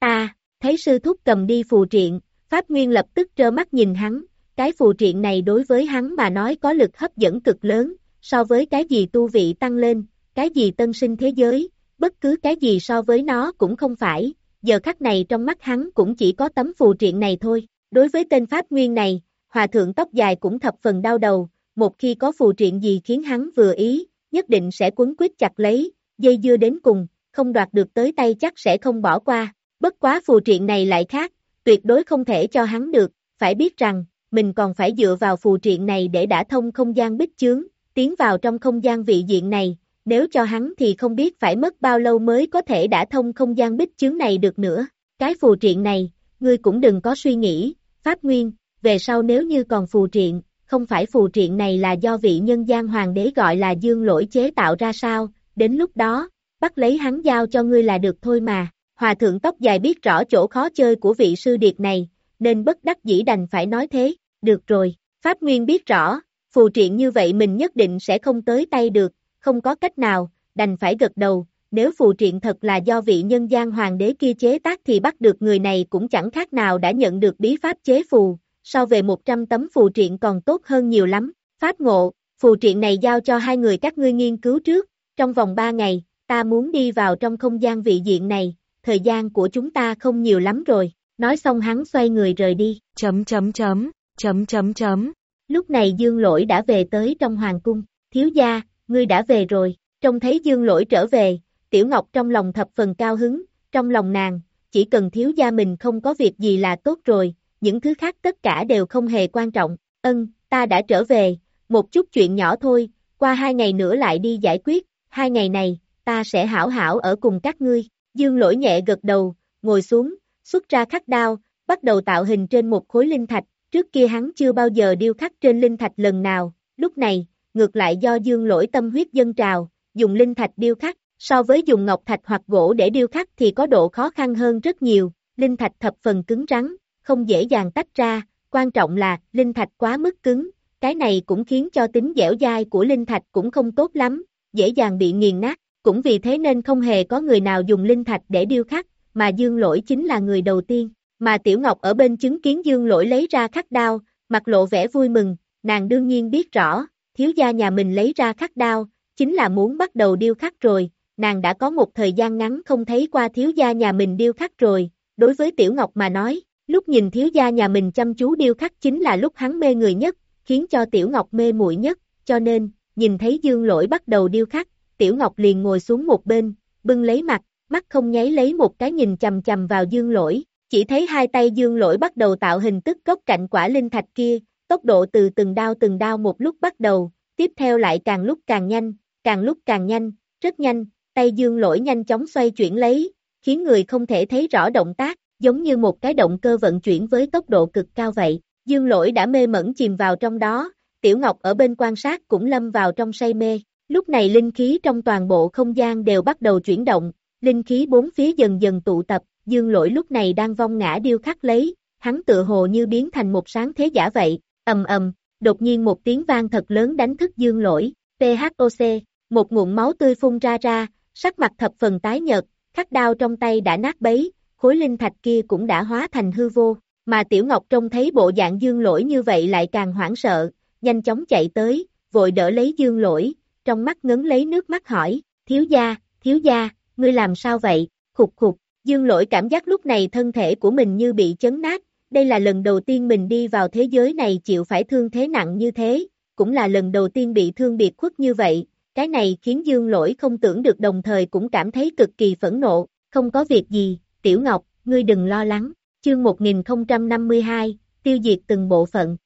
Speaker 2: Ta, thấy sư thúc cầm đi phù triện, Pháp Nguyên lập tức trơ mắt nhìn hắn, cái phù triện này đối với hắn mà nói có lực hấp dẫn cực lớn, so với cái gì tu vị tăng lên, cái gì tân sinh thế giới, bất cứ cái gì so với nó cũng không phải, giờ khắc này trong mắt hắn cũng chỉ có tấm phù triện này thôi. Đối với tên Pháp Nguyên này, Hòa thượng tóc dài cũng thập phần đau đầu, một khi có phù triện gì khiến hắn vừa ý, nhất định sẽ quấn quyết chặt lấy, dây dưa đến cùng, không đoạt được tới tay chắc sẽ không bỏ qua. Bất quá phù triện này lại khác, tuyệt đối không thể cho hắn được, phải biết rằng, mình còn phải dựa vào phù triện này để đả thông không gian bích chướng, tiến vào trong không gian vị diện này, nếu cho hắn thì không biết phải mất bao lâu mới có thể đã thông không gian bích chướng này được nữa. Cái phù triện này, ngươi cũng đừng có suy nghĩ, Pháp Nguyên, về sau nếu như còn phù triện, không phải phù triện này là do vị nhân gian hoàng đế gọi là dương lỗi chế tạo ra sao, đến lúc đó, bắt lấy hắn giao cho ngươi là được thôi mà. Hòa thượng tóc dài biết rõ chỗ khó chơi của vị sư điệt này, nên bất đắc dĩ đành phải nói thế, được rồi, Pháp Nguyên biết rõ, phù triện như vậy mình nhất định sẽ không tới tay được, không có cách nào, đành phải gật đầu, nếu phù triện thật là do vị nhân gian hoàng đế kia chế tác thì bắt được người này cũng chẳng khác nào đã nhận được bí pháp chế phù, so về 100 tấm phù triện còn tốt hơn nhiều lắm, pháp ngộ, phù triện này giao cho hai người các ngươi nghiên cứu trước, trong vòng 3 ngày, ta muốn đi vào trong không gian vị diện này, thời gian của chúng ta không nhiều lắm rồi, nói xong hắn xoay người rời đi,
Speaker 3: chấm chấm chấm, chấm chấm chấm.
Speaker 2: Lúc này Dương Lỗi đã về tới trong hoàng cung, thiếu gia, ngươi đã về rồi, trông thấy Dương Lỗi trở về, Tiểu Ngọc trong lòng thập phần cao hứng, trong lòng nàng, chỉ cần thiếu gia mình không có việc gì là tốt rồi, những thứ khác tất cả đều không hề quan trọng, ân, ta đã trở về, một chút chuyện nhỏ thôi, qua hai ngày nữa lại đi giải quyết, hai ngày này, ta sẽ hảo hảo ở cùng các ngươi, dương lỗi nhẹ gật đầu, ngồi xuống, xuất ra khắc đao, bắt đầu tạo hình trên một khối linh thạch, trước kia hắn chưa bao giờ điêu khắc trên linh thạch lần nào, lúc này, ngược lại do dương lỗi tâm huyết dân trào, dùng linh thạch điêu khắc, so với dùng ngọc thạch hoặc gỗ để điêu khắc thì có độ khó khăn hơn rất nhiều, linh thạch thập phần cứng rắn, không dễ dàng tách ra, quan trọng là linh thạch quá mức cứng, cái này cũng khiến cho tính dẻo dai của linh thạch cũng không tốt lắm, dễ dàng bị nghiền nát, cũng vì thế nên không hề có người nào dùng linh thạch để điêu khắc, mà Dương Lỗi chính là người đầu tiên, mà Tiểu Ngọc ở bên chứng kiến Dương Lỗi lấy ra khắc đao, mặt lộ vẻ vui mừng, nàng đương nhiên biết rõ, thiếu gia nhà mình lấy ra khắc đao, chính là muốn bắt đầu điêu khắc rồi, nàng đã có một thời gian ngắn không thấy qua thiếu gia nhà mình điêu khắc rồi, đối với Tiểu Ngọc mà nói, lúc nhìn thiếu gia nhà mình chăm chú điêu khắc chính là lúc hắn mê người nhất, khiến cho Tiểu Ngọc mê muội nhất, cho nên, nhìn thấy Dương Lỗi bắt đầu điêu khắc, Tiểu Ngọc liền ngồi xuống một bên, bưng lấy mặt, mắt không nháy lấy một cái nhìn chầm chầm vào Dương Lỗi, chỉ thấy hai tay Dương Lỗi bắt đầu tạo hình tức gốc cạnh quả linh thạch kia, tốc độ từ từng đao từng đao một lúc bắt đầu, tiếp theo lại càng lúc càng nhanh, càng lúc càng nhanh, rất nhanh, tay Dương Lỗi nhanh chóng xoay chuyển lấy, khiến người không thể thấy rõ động tác, giống như một cái động cơ vận chuyển với tốc độ cực cao vậy. Dương lỗi đã mê mẩn chìm vào trong đó, Tiểu Ngọc ở bên quan sát cũng lâm vào trong say mê. Lúc này linh khí trong toàn bộ không gian đều bắt đầu chuyển động, linh khí bốn phía dần dần tụ tập, dương lỗi lúc này đang vong ngã điêu khắc lấy, hắn tựa hồ như biến thành một sáng thế giả vậy, ầm ầm, đột nhiên một tiếng vang thật lớn đánh thức dương lỗi, PHOC, một nguồn máu tươi phun ra ra, sắc mặt thập phần tái nhợt, khắc đao trong tay đã nát bấy, khối linh thạch kia cũng đã hóa thành hư vô, mà Tiểu Ngọc trông thấy bộ dạng dương lỗi như vậy lại càng hoảng sợ, nhanh chóng chạy tới, vội đỡ lấy dương lỗi, trong mắt ngấn lấy nước mắt hỏi, thiếu gia, thiếu gia, ngươi làm sao vậy, khục khục, dương lỗi cảm giác lúc này thân thể của mình như bị chấn nát, đây là lần đầu tiên mình đi vào thế giới này chịu phải thương thế nặng như thế, cũng là lần đầu tiên bị thương biệt khuất như vậy, cái này khiến dương lỗi không tưởng được đồng thời cũng cảm thấy cực kỳ phẫn nộ, không có việc gì, Tiểu Ngọc, ngươi đừng lo lắng, chương 1052, tiêu diệt từng bộ phận.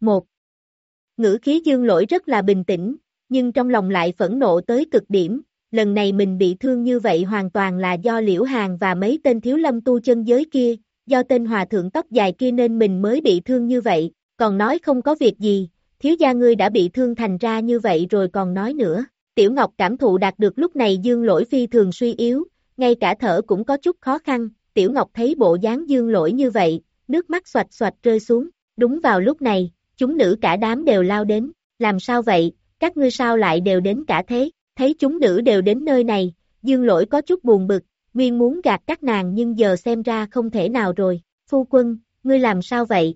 Speaker 2: 1. Ngữ khí dương lỗi rất là bình tĩnh, nhưng trong lòng lại phẫn nộ tới cực điểm, lần này mình bị thương như vậy hoàn toàn là do liễu hàng và mấy tên thiếu lâm tu chân giới kia, do tên hòa thượng tóc dài kia nên mình mới bị thương như vậy, còn nói không có việc gì, thiếu gia ngươi đã bị thương thành ra như vậy rồi còn nói nữa. Tiểu Ngọc cảm thụ đạt được lúc này dương lỗi phi thường suy yếu, ngay cả thở cũng có chút khó khăn, Tiểu Ngọc thấy bộ dáng dương lỗi như vậy, nước mắt xoạch xoạch rơi xuống, đúng vào lúc này, chúng nữ cả đám đều lao đến, làm sao vậy, các ngươi sao lại đều đến cả thế, thấy chúng nữ đều đến nơi này, dương lỗi có chút buồn bực, nguyên muốn gạt các nàng nhưng giờ xem ra không thể nào rồi, phu quân, ngươi làm sao vậy?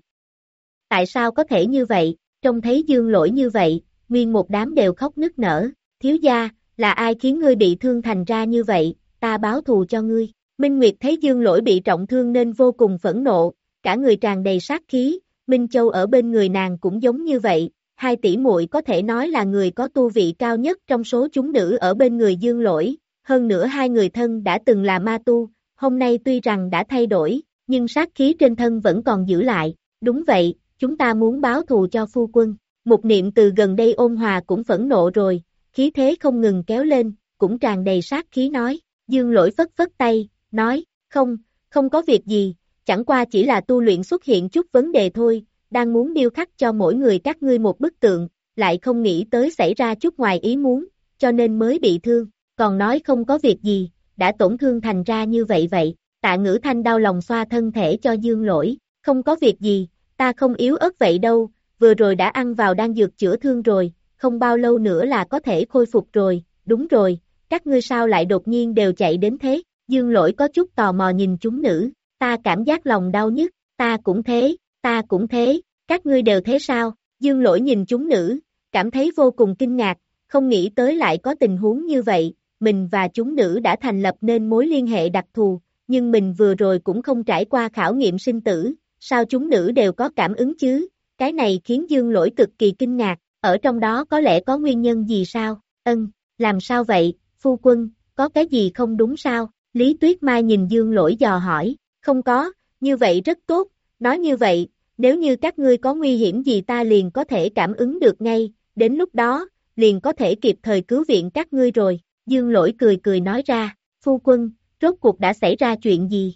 Speaker 2: Tại sao có thể như vậy, trông thấy dương lỗi như vậy, nguyên một đám đều khóc nức nở, thiếu gia, là ai khiến ngươi bị thương thành ra như vậy, ta báo thù cho ngươi. Minh Nguyệt thấy Dương Lỗi bị trọng thương nên vô cùng phẫn nộ, cả người tràn đầy sát khí, Minh Châu ở bên người nàng cũng giống như vậy, hai tỷ muội có thể nói là người có tu vị cao nhất trong số chúng nữ ở bên người Dương Lỗi, hơn nữa hai người thân đã từng là ma tu, hôm nay tuy rằng đã thay đổi, nhưng sát khí trên thân vẫn còn giữ lại, đúng vậy, chúng ta muốn báo thù cho phu quân. Một niệm từ gần đây ôn hòa cũng phẫn nộ rồi, khí thế không ngừng kéo lên, cũng tràn đầy sát khí nói, dương lỗi phất phất tay, nói, không, không có việc gì, chẳng qua chỉ là tu luyện xuất hiện chút vấn đề thôi, đang muốn điêu khắc cho mỗi người các ngươi một bức tượng, lại không nghĩ tới xảy ra chút ngoài ý muốn, cho nên mới bị thương, còn nói không có việc gì, đã tổn thương thành ra như vậy vậy, tạ ngữ thanh đau lòng xoa thân thể cho dương lỗi, không có việc gì, ta không yếu ớt vậy đâu, vừa rồi đã ăn vào đang dược chữa thương rồi, không bao lâu nữa là có thể khôi phục rồi, đúng rồi, các ngươi sao lại đột nhiên đều chạy đến thế, Dương lỗi có chút tò mò nhìn chúng nữ, ta cảm giác lòng đau nhất, ta cũng thế, ta cũng thế, các ngươi đều thế sao? Dương lỗi nhìn chúng nữ, cảm thấy vô cùng kinh ngạc, không nghĩ tới lại có tình huống như vậy, mình và chúng nữ đã thành lập nên mối liên hệ đặc thù, nhưng mình vừa rồi cũng không trải qua khảo nghiệm sinh tử, sao chúng nữ đều có cảm ứng chứ? Cái này khiến dương lỗi cực kỳ kinh ngạc, ở trong đó có lẽ có nguyên nhân gì sao? Ân, làm sao vậy, phu quân, có cái gì không đúng sao? Lý Tuyết Mai nhìn Dương Lỗi dò hỏi, không có, như vậy rất tốt, nói như vậy, nếu như các ngươi có nguy hiểm gì ta liền có thể cảm ứng được ngay, đến lúc đó, liền có thể kịp thời cứu viện các ngươi rồi. Dương Lỗi cười cười nói ra, phu quân, rốt cuộc đã xảy ra chuyện gì?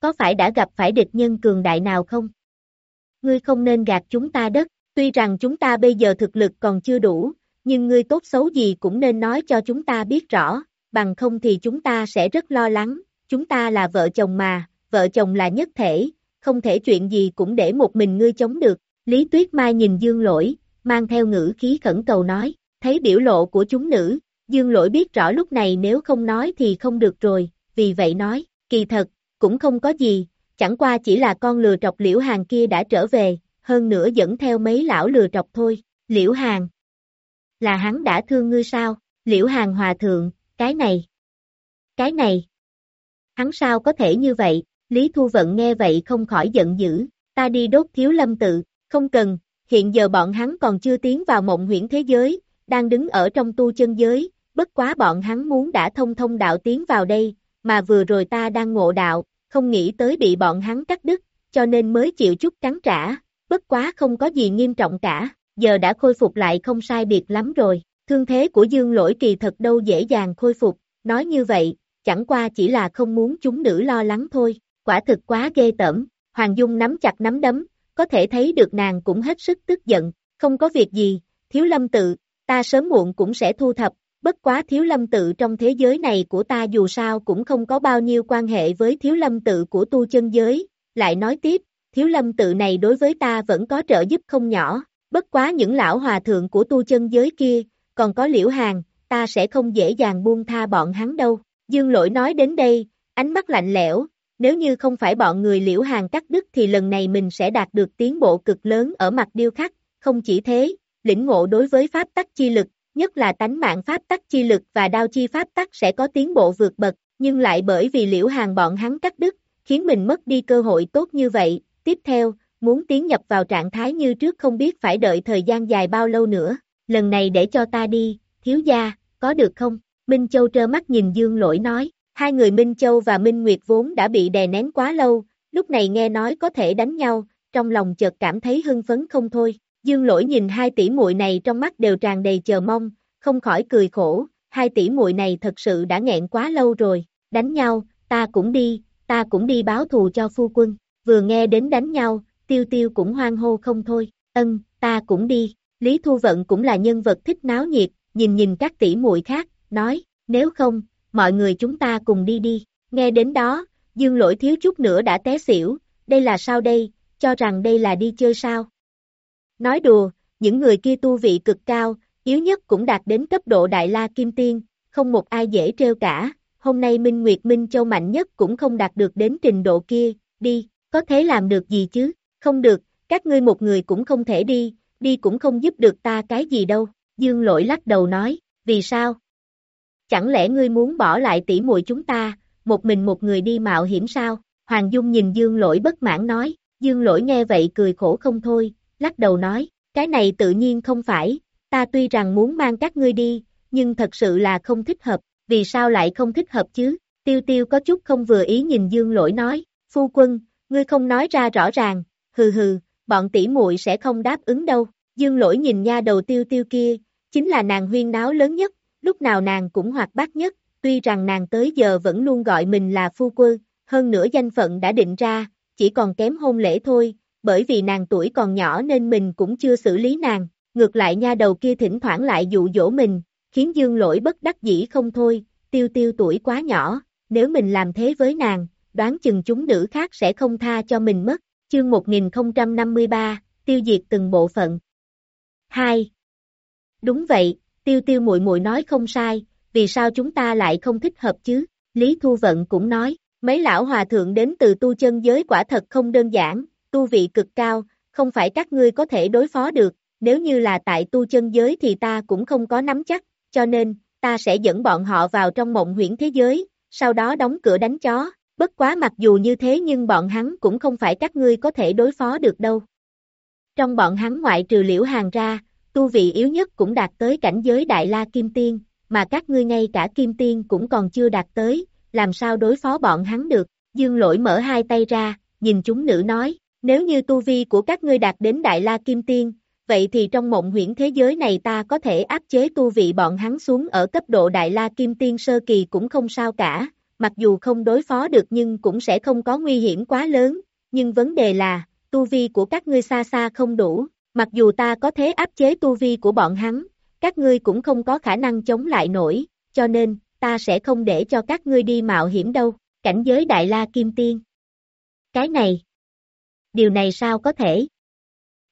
Speaker 2: Có phải đã gặp phải địch nhân cường đại nào không? Ngươi không nên gạt chúng ta đất, Tuy rằng chúng ta bây giờ thực lực còn chưa đủ, nhưng ngươi tốt xấu gì cũng nên nói cho chúng ta biết rõ, bằng không thì chúng ta sẽ rất lo lắng, chúng ta là vợ chồng mà, vợ chồng là nhất thể, không thể chuyện gì cũng để một mình ngươi chống được. Lý Tuyết Mai nhìn Dương Lỗi, mang theo ngữ khí khẩn cầu nói, thấy biểu lộ của chúng nữ, Dương Lỗi biết rõ lúc này nếu không nói thì không được rồi, vì vậy nói, kỳ thật, cũng không có gì, chẳng qua chỉ là con lừa trọc liễu hàng kia đã trở về, hơn nữa dẫn theo mấy lão lừa trọc thôi, liễu hàng. Là hắn đã thương ngươi sao, liễu hàng hòa thượng, cái này, cái này. Hắn sao có thể như vậy, Lý Thu Vận nghe vậy không khỏi giận dữ, ta đi đốt thiếu lâm tự, không cần, hiện giờ bọn hắn còn chưa tiến vào mộng huyễn thế giới, đang đứng ở trong tu chân giới, bất quá bọn hắn muốn đã thông thông đạo tiến vào đây, mà vừa rồi ta đang ngộ đạo, không nghĩ tới bị bọn hắn cắt đứt, cho nên mới chịu chút cắn trả, bất quá không có gì nghiêm trọng cả, giờ đã khôi phục lại không sai biệt lắm rồi, thương thế của dương lỗi kỳ thật đâu dễ dàng khôi phục, nói như vậy, chẳng qua chỉ là không muốn chúng nữ lo lắng thôi, quả thực quá ghê tởm, Hoàng Dung nắm chặt nắm đấm, có thể thấy được nàng cũng hết sức tức giận, không có việc gì, thiếu lâm tự, ta sớm muộn cũng sẽ thu thập, bất quá thiếu lâm tự trong thế giới này của ta dù sao cũng không có bao nhiêu quan hệ với thiếu lâm tự của tu chân giới, lại nói tiếp, thiếu lâm tự này đối với ta vẫn có trợ giúp không nhỏ, bất quá những lão hòa thượng của tu chân giới kia, còn có liễu hàng, ta sẽ không dễ dàng buông tha bọn hắn đâu. Dương lỗi nói đến đây, ánh mắt lạnh lẽo, nếu như không phải bọn người liễu hàng cắt đứt thì lần này mình sẽ đạt được tiến bộ cực lớn ở mặt điêu khắc, không chỉ thế, lĩnh ngộ đối với pháp tắc chi lực, nhất là tánh mạng pháp tắc chi lực và đao chi pháp tắc sẽ có tiến bộ vượt bậc, nhưng lại bởi vì liễu hàng bọn hắn cắt đứt, khiến mình mất đi cơ hội tốt như vậy, tiếp theo, muốn tiến nhập vào trạng thái như trước không biết phải đợi thời gian dài bao lâu nữa, lần này để cho ta đi, thiếu gia, có được không? Minh Châu trơ mắt nhìn Dương Lỗi nói, hai người Minh Châu và Minh Nguyệt vốn đã bị đè nén quá lâu, lúc này nghe nói có thể đánh nhau, trong lòng chợt cảm thấy hưng phấn không thôi. Dương Lỗi nhìn hai tỷ muội này trong mắt đều tràn đầy chờ mong, không khỏi cười khổ, hai tỷ muội này thật sự đã nghẹn quá lâu rồi, đánh nhau, ta cũng đi, ta cũng đi báo thù cho phu quân, vừa nghe đến đánh nhau, tiêu tiêu cũng hoang hô không thôi, ân, ta cũng đi, Lý Thu Vận cũng là nhân vật thích náo nhiệt, nhìn nhìn các tỷ muội khác, nói, nếu không, mọi người chúng ta cùng đi đi, nghe đến đó, dương lỗi thiếu chút nữa đã té xỉu, đây là sao đây, cho rằng đây là đi chơi sao. Nói đùa, những người kia tu vị cực cao, yếu nhất cũng đạt đến cấp độ Đại La Kim Tiên, không một ai dễ treo cả, hôm nay Minh Nguyệt Minh Châu mạnh nhất cũng không đạt được đến trình độ kia, đi, có thể làm được gì chứ, không được, các ngươi một người cũng không thể đi, đi cũng không giúp được ta cái gì đâu, Dương Lỗi lắc đầu nói, vì sao? Chẳng lẽ ngươi muốn bỏ lại tỷ muội chúng ta, một mình một người đi mạo hiểm sao? Hoàng Dung nhìn Dương Lỗi bất mãn nói, Dương Lỗi nghe vậy cười khổ không thôi, lắc đầu nói, cái này tự nhiên không phải, ta tuy rằng muốn mang các ngươi đi, nhưng thật sự là không thích hợp, vì sao lại không thích hợp chứ? Tiêu tiêu có chút không vừa ý nhìn Dương Lỗi nói, phu quân, ngươi không nói ra rõ ràng, hừ hừ, bọn tỷ muội sẽ không đáp ứng đâu. Dương Lỗi nhìn nha đầu tiêu tiêu kia, chính là nàng huyên náo lớn nhất, lúc nào nàng cũng hoạt bát nhất, tuy rằng nàng tới giờ vẫn luôn gọi mình là phu quân, hơn nữa danh phận đã định ra, chỉ còn kém hôn lễ thôi, bởi vì nàng tuổi còn nhỏ nên mình cũng chưa xử lý nàng, ngược lại nha đầu kia thỉnh thoảng lại dụ dỗ mình, khiến dương lỗi bất đắc dĩ không thôi, tiêu tiêu tuổi quá nhỏ, nếu mình làm thế với nàng, đoán chừng chúng nữ khác sẽ không tha cho mình mất, chương 1053, tiêu diệt từng bộ phận. 2. Đúng vậy, tiêu tiêu muội muội nói không sai, vì sao chúng ta lại không thích hợp chứ? Lý Thu Vận cũng nói, mấy lão hòa thượng đến từ tu chân giới quả thật không đơn giản, tu vị cực cao, không phải các ngươi có thể đối phó được, nếu như là tại tu chân giới thì ta cũng không có nắm chắc, cho nên, ta sẽ dẫn bọn họ vào trong mộng huyễn thế giới, sau đó đóng cửa đánh chó, bất quá mặc dù như thế nhưng bọn hắn cũng không phải các ngươi có thể đối phó được đâu. Trong bọn hắn ngoại trừ liễu hàng ra, tu vị yếu nhất cũng đạt tới cảnh giới Đại La Kim Tiên, mà các ngươi ngay cả Kim Tiên cũng còn chưa đạt tới, làm sao đối phó bọn hắn được, dương lỗi mở hai tay ra, nhìn chúng nữ nói, nếu như tu vi của các ngươi đạt đến Đại La Kim Tiên, vậy thì trong mộng huyễn thế giới này ta có thể áp chế tu vị bọn hắn xuống ở cấp độ Đại La Kim Tiên sơ kỳ cũng không sao cả, mặc dù không đối phó được nhưng cũng sẽ không có nguy hiểm quá lớn, nhưng vấn đề là, tu vi của các ngươi xa xa không đủ, Mặc dù ta có thế áp chế tu vi của bọn hắn, các ngươi cũng không có khả năng chống lại nổi, cho nên, ta sẽ không để cho các ngươi đi mạo hiểm đâu, cảnh giới Đại La Kim Tiên. Cái này, điều này sao có thể?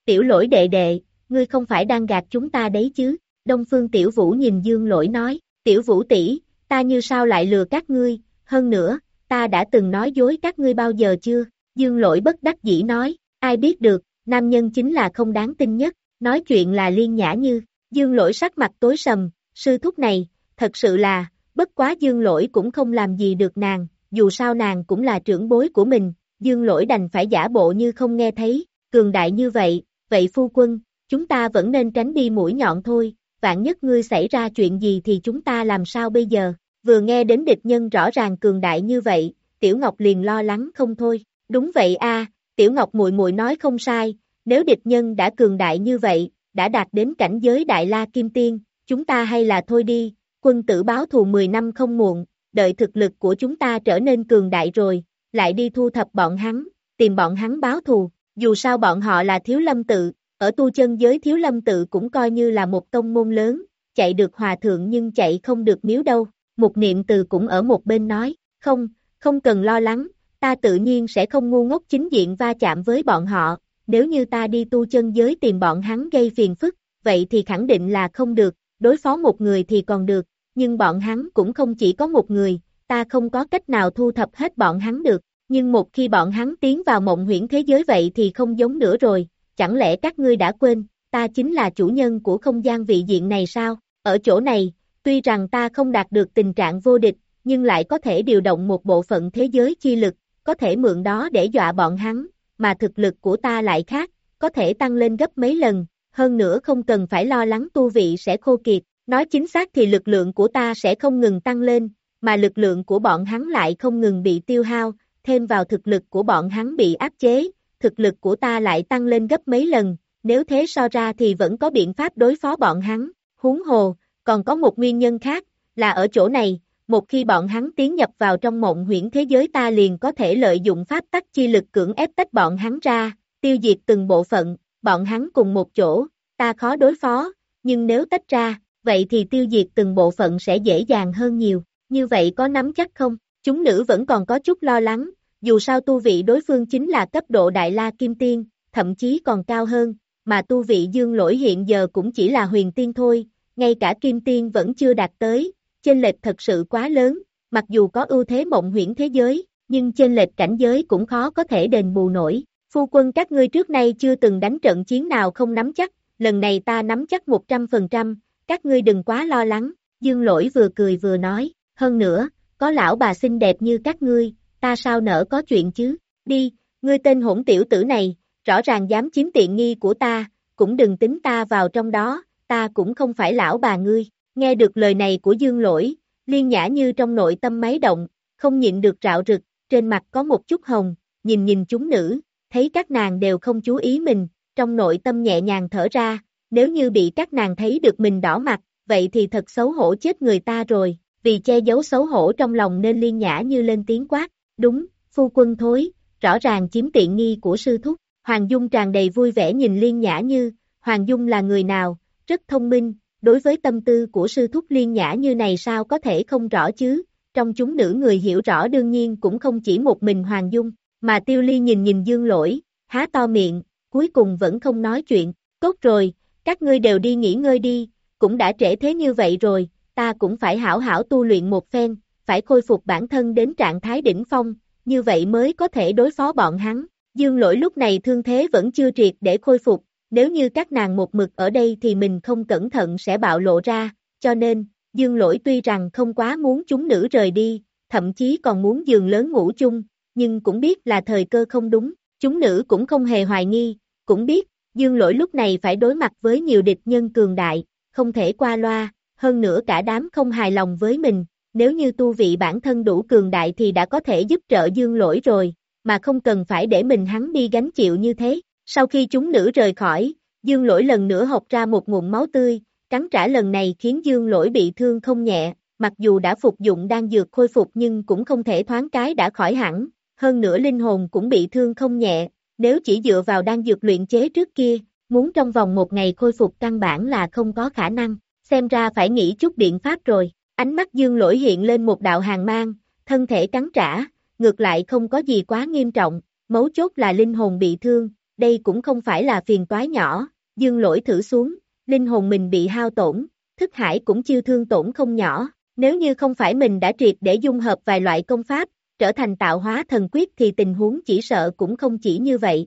Speaker 2: Tiểu lỗi đệ đệ, ngươi không phải đang gạt chúng ta đấy chứ, Đông Phương Tiểu Vũ nhìn Dương lỗi nói, Tiểu Vũ tỷ, ta như sao lại lừa các ngươi, hơn nữa, ta đã từng nói dối các ngươi bao giờ chưa, Dương lỗi bất đắc dĩ nói, ai biết được, nam nhân chính là không đáng tin nhất, nói chuyện là liên nhã như, Dương lỗi sắc mặt tối sầm, sư thúc này, thật sự là, bất quá dương lỗi cũng không làm gì được nàng, dù sao nàng cũng là trưởng bối của mình, dương lỗi đành phải giả bộ như không nghe thấy, cường đại như vậy, vậy phu quân, chúng ta vẫn nên tránh đi mũi nhọn thôi, vạn nhất ngươi xảy ra chuyện gì thì chúng ta làm sao bây giờ, vừa nghe đến địch nhân rõ ràng cường đại như vậy, Tiểu Ngọc liền lo lắng không thôi, đúng vậy a Tiểu Ngọc muội muội nói không sai, nếu địch nhân đã cường đại như vậy, đã đạt đến cảnh giới Đại La Kim Tiên, chúng ta hay là thôi đi, quân tử báo thù 10 năm không muộn, đợi thực lực của chúng ta trở nên cường đại rồi, lại đi thu thập bọn hắn, tìm bọn hắn báo thù, dù sao bọn họ là thiếu lâm tự, ở tu chân giới thiếu lâm tự cũng coi như là một tông môn lớn, chạy được hòa thượng nhưng chạy không được miếu đâu, một niệm từ cũng ở một bên nói, không, không cần lo lắng, ta tự nhiên sẽ không ngu ngốc chính diện va chạm với bọn họ, nếu như ta đi tu chân giới tìm bọn hắn gây phiền phức, vậy thì khẳng định là không được, đối phó một người thì còn được, nhưng bọn hắn cũng không chỉ có một người, ta không có cách nào thu thập hết bọn hắn được, nhưng một khi bọn hắn tiến vào mộng huyễn thế giới vậy thì không giống nữa rồi, chẳng lẽ các ngươi đã quên, ta chính là chủ nhân của không gian vị diện này sao, ở chỗ này, tuy rằng ta không đạt được tình trạng vô địch, nhưng lại có thể điều động một bộ phận thế giới chi lực, có thể mượn đó để dọa bọn hắn, mà thực lực của ta lại khác, có thể tăng lên gấp mấy lần, hơn nữa không cần phải lo lắng tu vị sẽ khô kiệt, nói chính xác thì lực lượng của ta sẽ không ngừng tăng lên, mà lực lượng của bọn hắn lại không ngừng bị tiêu hao, thêm vào thực lực của bọn hắn bị áp chế, thực lực của ta lại tăng lên gấp mấy lần, nếu thế so ra thì vẫn có biện pháp đối phó bọn hắn, huống hồ, còn có một nguyên nhân khác, là ở chỗ này, một khi bọn hắn tiến nhập vào trong mộng huyễn thế giới ta liền có thể lợi dụng pháp tắc chi lực cưỡng ép tách bọn hắn ra, tiêu diệt từng bộ phận, bọn hắn cùng một chỗ, ta khó đối phó, nhưng nếu tách ra, vậy thì tiêu diệt từng bộ phận sẽ dễ dàng hơn nhiều, như vậy có nắm chắc không? Chúng nữ vẫn còn có chút lo lắng, dù sao tu vị đối phương chính là cấp độ Đại La Kim Tiên, thậm chí còn cao hơn, mà tu vị dương lỗi hiện giờ cũng chỉ là huyền tiên thôi, ngay cả Kim Tiên vẫn chưa đạt tới, chênh lệch thật sự quá lớn, mặc dù có ưu thế mộng huyễn thế giới, nhưng chênh lệch cảnh giới cũng khó có thể đền bù nổi. Phu quân các ngươi trước nay chưa từng đánh trận chiến nào không nắm chắc, lần này ta nắm chắc 100%, các ngươi đừng quá lo lắng, dương lỗi vừa cười vừa nói, hơn nữa, có lão bà xinh đẹp như các ngươi, ta sao nỡ có chuyện chứ, đi, ngươi tên hỗn tiểu tử này, rõ ràng dám chiếm tiện nghi của ta, cũng đừng tính ta vào trong đó, ta cũng không phải lão bà ngươi, nghe được lời này của dương lỗi, liên nhã như trong nội tâm máy động, không nhịn được rạo rực, trên mặt có một chút hồng, nhìn nhìn chúng nữ, thấy các nàng đều không chú ý mình, trong nội tâm nhẹ nhàng thở ra, nếu như bị các nàng thấy được mình đỏ mặt, vậy thì thật xấu hổ chết người ta rồi, vì che giấu xấu hổ trong lòng nên liên nhã như lên tiếng quát, đúng, phu quân thối, rõ ràng chiếm tiện nghi của sư thúc, Hoàng Dung tràn đầy vui vẻ nhìn liên nhã như, Hoàng Dung là người nào, rất thông minh, đối với tâm tư của sư thúc liên nhã như này sao có thể không rõ chứ, trong chúng nữ người hiểu rõ đương nhiên cũng không chỉ một mình Hoàng Dung, mà tiêu ly nhìn nhìn dương lỗi, há to miệng, cuối cùng vẫn không nói chuyện, tốt rồi, các ngươi đều đi nghỉ ngơi đi, cũng đã trễ thế như vậy rồi, ta cũng phải hảo hảo tu luyện một phen, phải khôi phục bản thân đến trạng thái đỉnh phong, như vậy mới có thể đối phó bọn hắn. Dương lỗi lúc này thương thế vẫn chưa triệt để khôi phục, nếu như các nàng một mực ở đây thì mình không cẩn thận sẽ bạo lộ ra, cho nên, dương lỗi tuy rằng không quá muốn chúng nữ rời đi, thậm chí còn muốn giường lớn ngủ chung, nhưng cũng biết là thời cơ không đúng, chúng nữ cũng không hề hoài nghi, cũng biết, dương lỗi lúc này phải đối mặt với nhiều địch nhân cường đại, không thể qua loa, hơn nữa cả đám không hài lòng với mình, nếu như tu vị bản thân đủ cường đại thì đã có thể giúp trợ dương lỗi rồi, mà không cần phải để mình hắn đi gánh chịu như thế. Sau khi chúng nữ rời khỏi, dương lỗi lần nữa học ra một nguồn máu tươi, cắn trả lần này khiến dương lỗi bị thương không nhẹ, mặc dù đã phục dụng đang dược khôi phục nhưng cũng không thể thoáng cái đã khỏi hẳn, hơn nữa linh hồn cũng bị thương không nhẹ, nếu chỉ dựa vào đan dược luyện chế trước kia, muốn trong vòng một ngày khôi phục căn bản là không có khả năng, xem ra phải nghĩ chút biện pháp rồi. Ánh mắt dương lỗi hiện lên một đạo hàng mang, thân thể cắn trả, ngược lại không có gì quá nghiêm trọng, mấu chốt là linh hồn bị thương, đây cũng không phải là phiền toái nhỏ, dương lỗi thử xuống, linh hồn mình bị hao tổn, thức hải cũng chiêu thương tổn không nhỏ, nếu như không phải mình đã triệt để dung hợp vài loại công pháp, trở thành tạo hóa thần quyết thì tình huống chỉ sợ cũng không chỉ như vậy.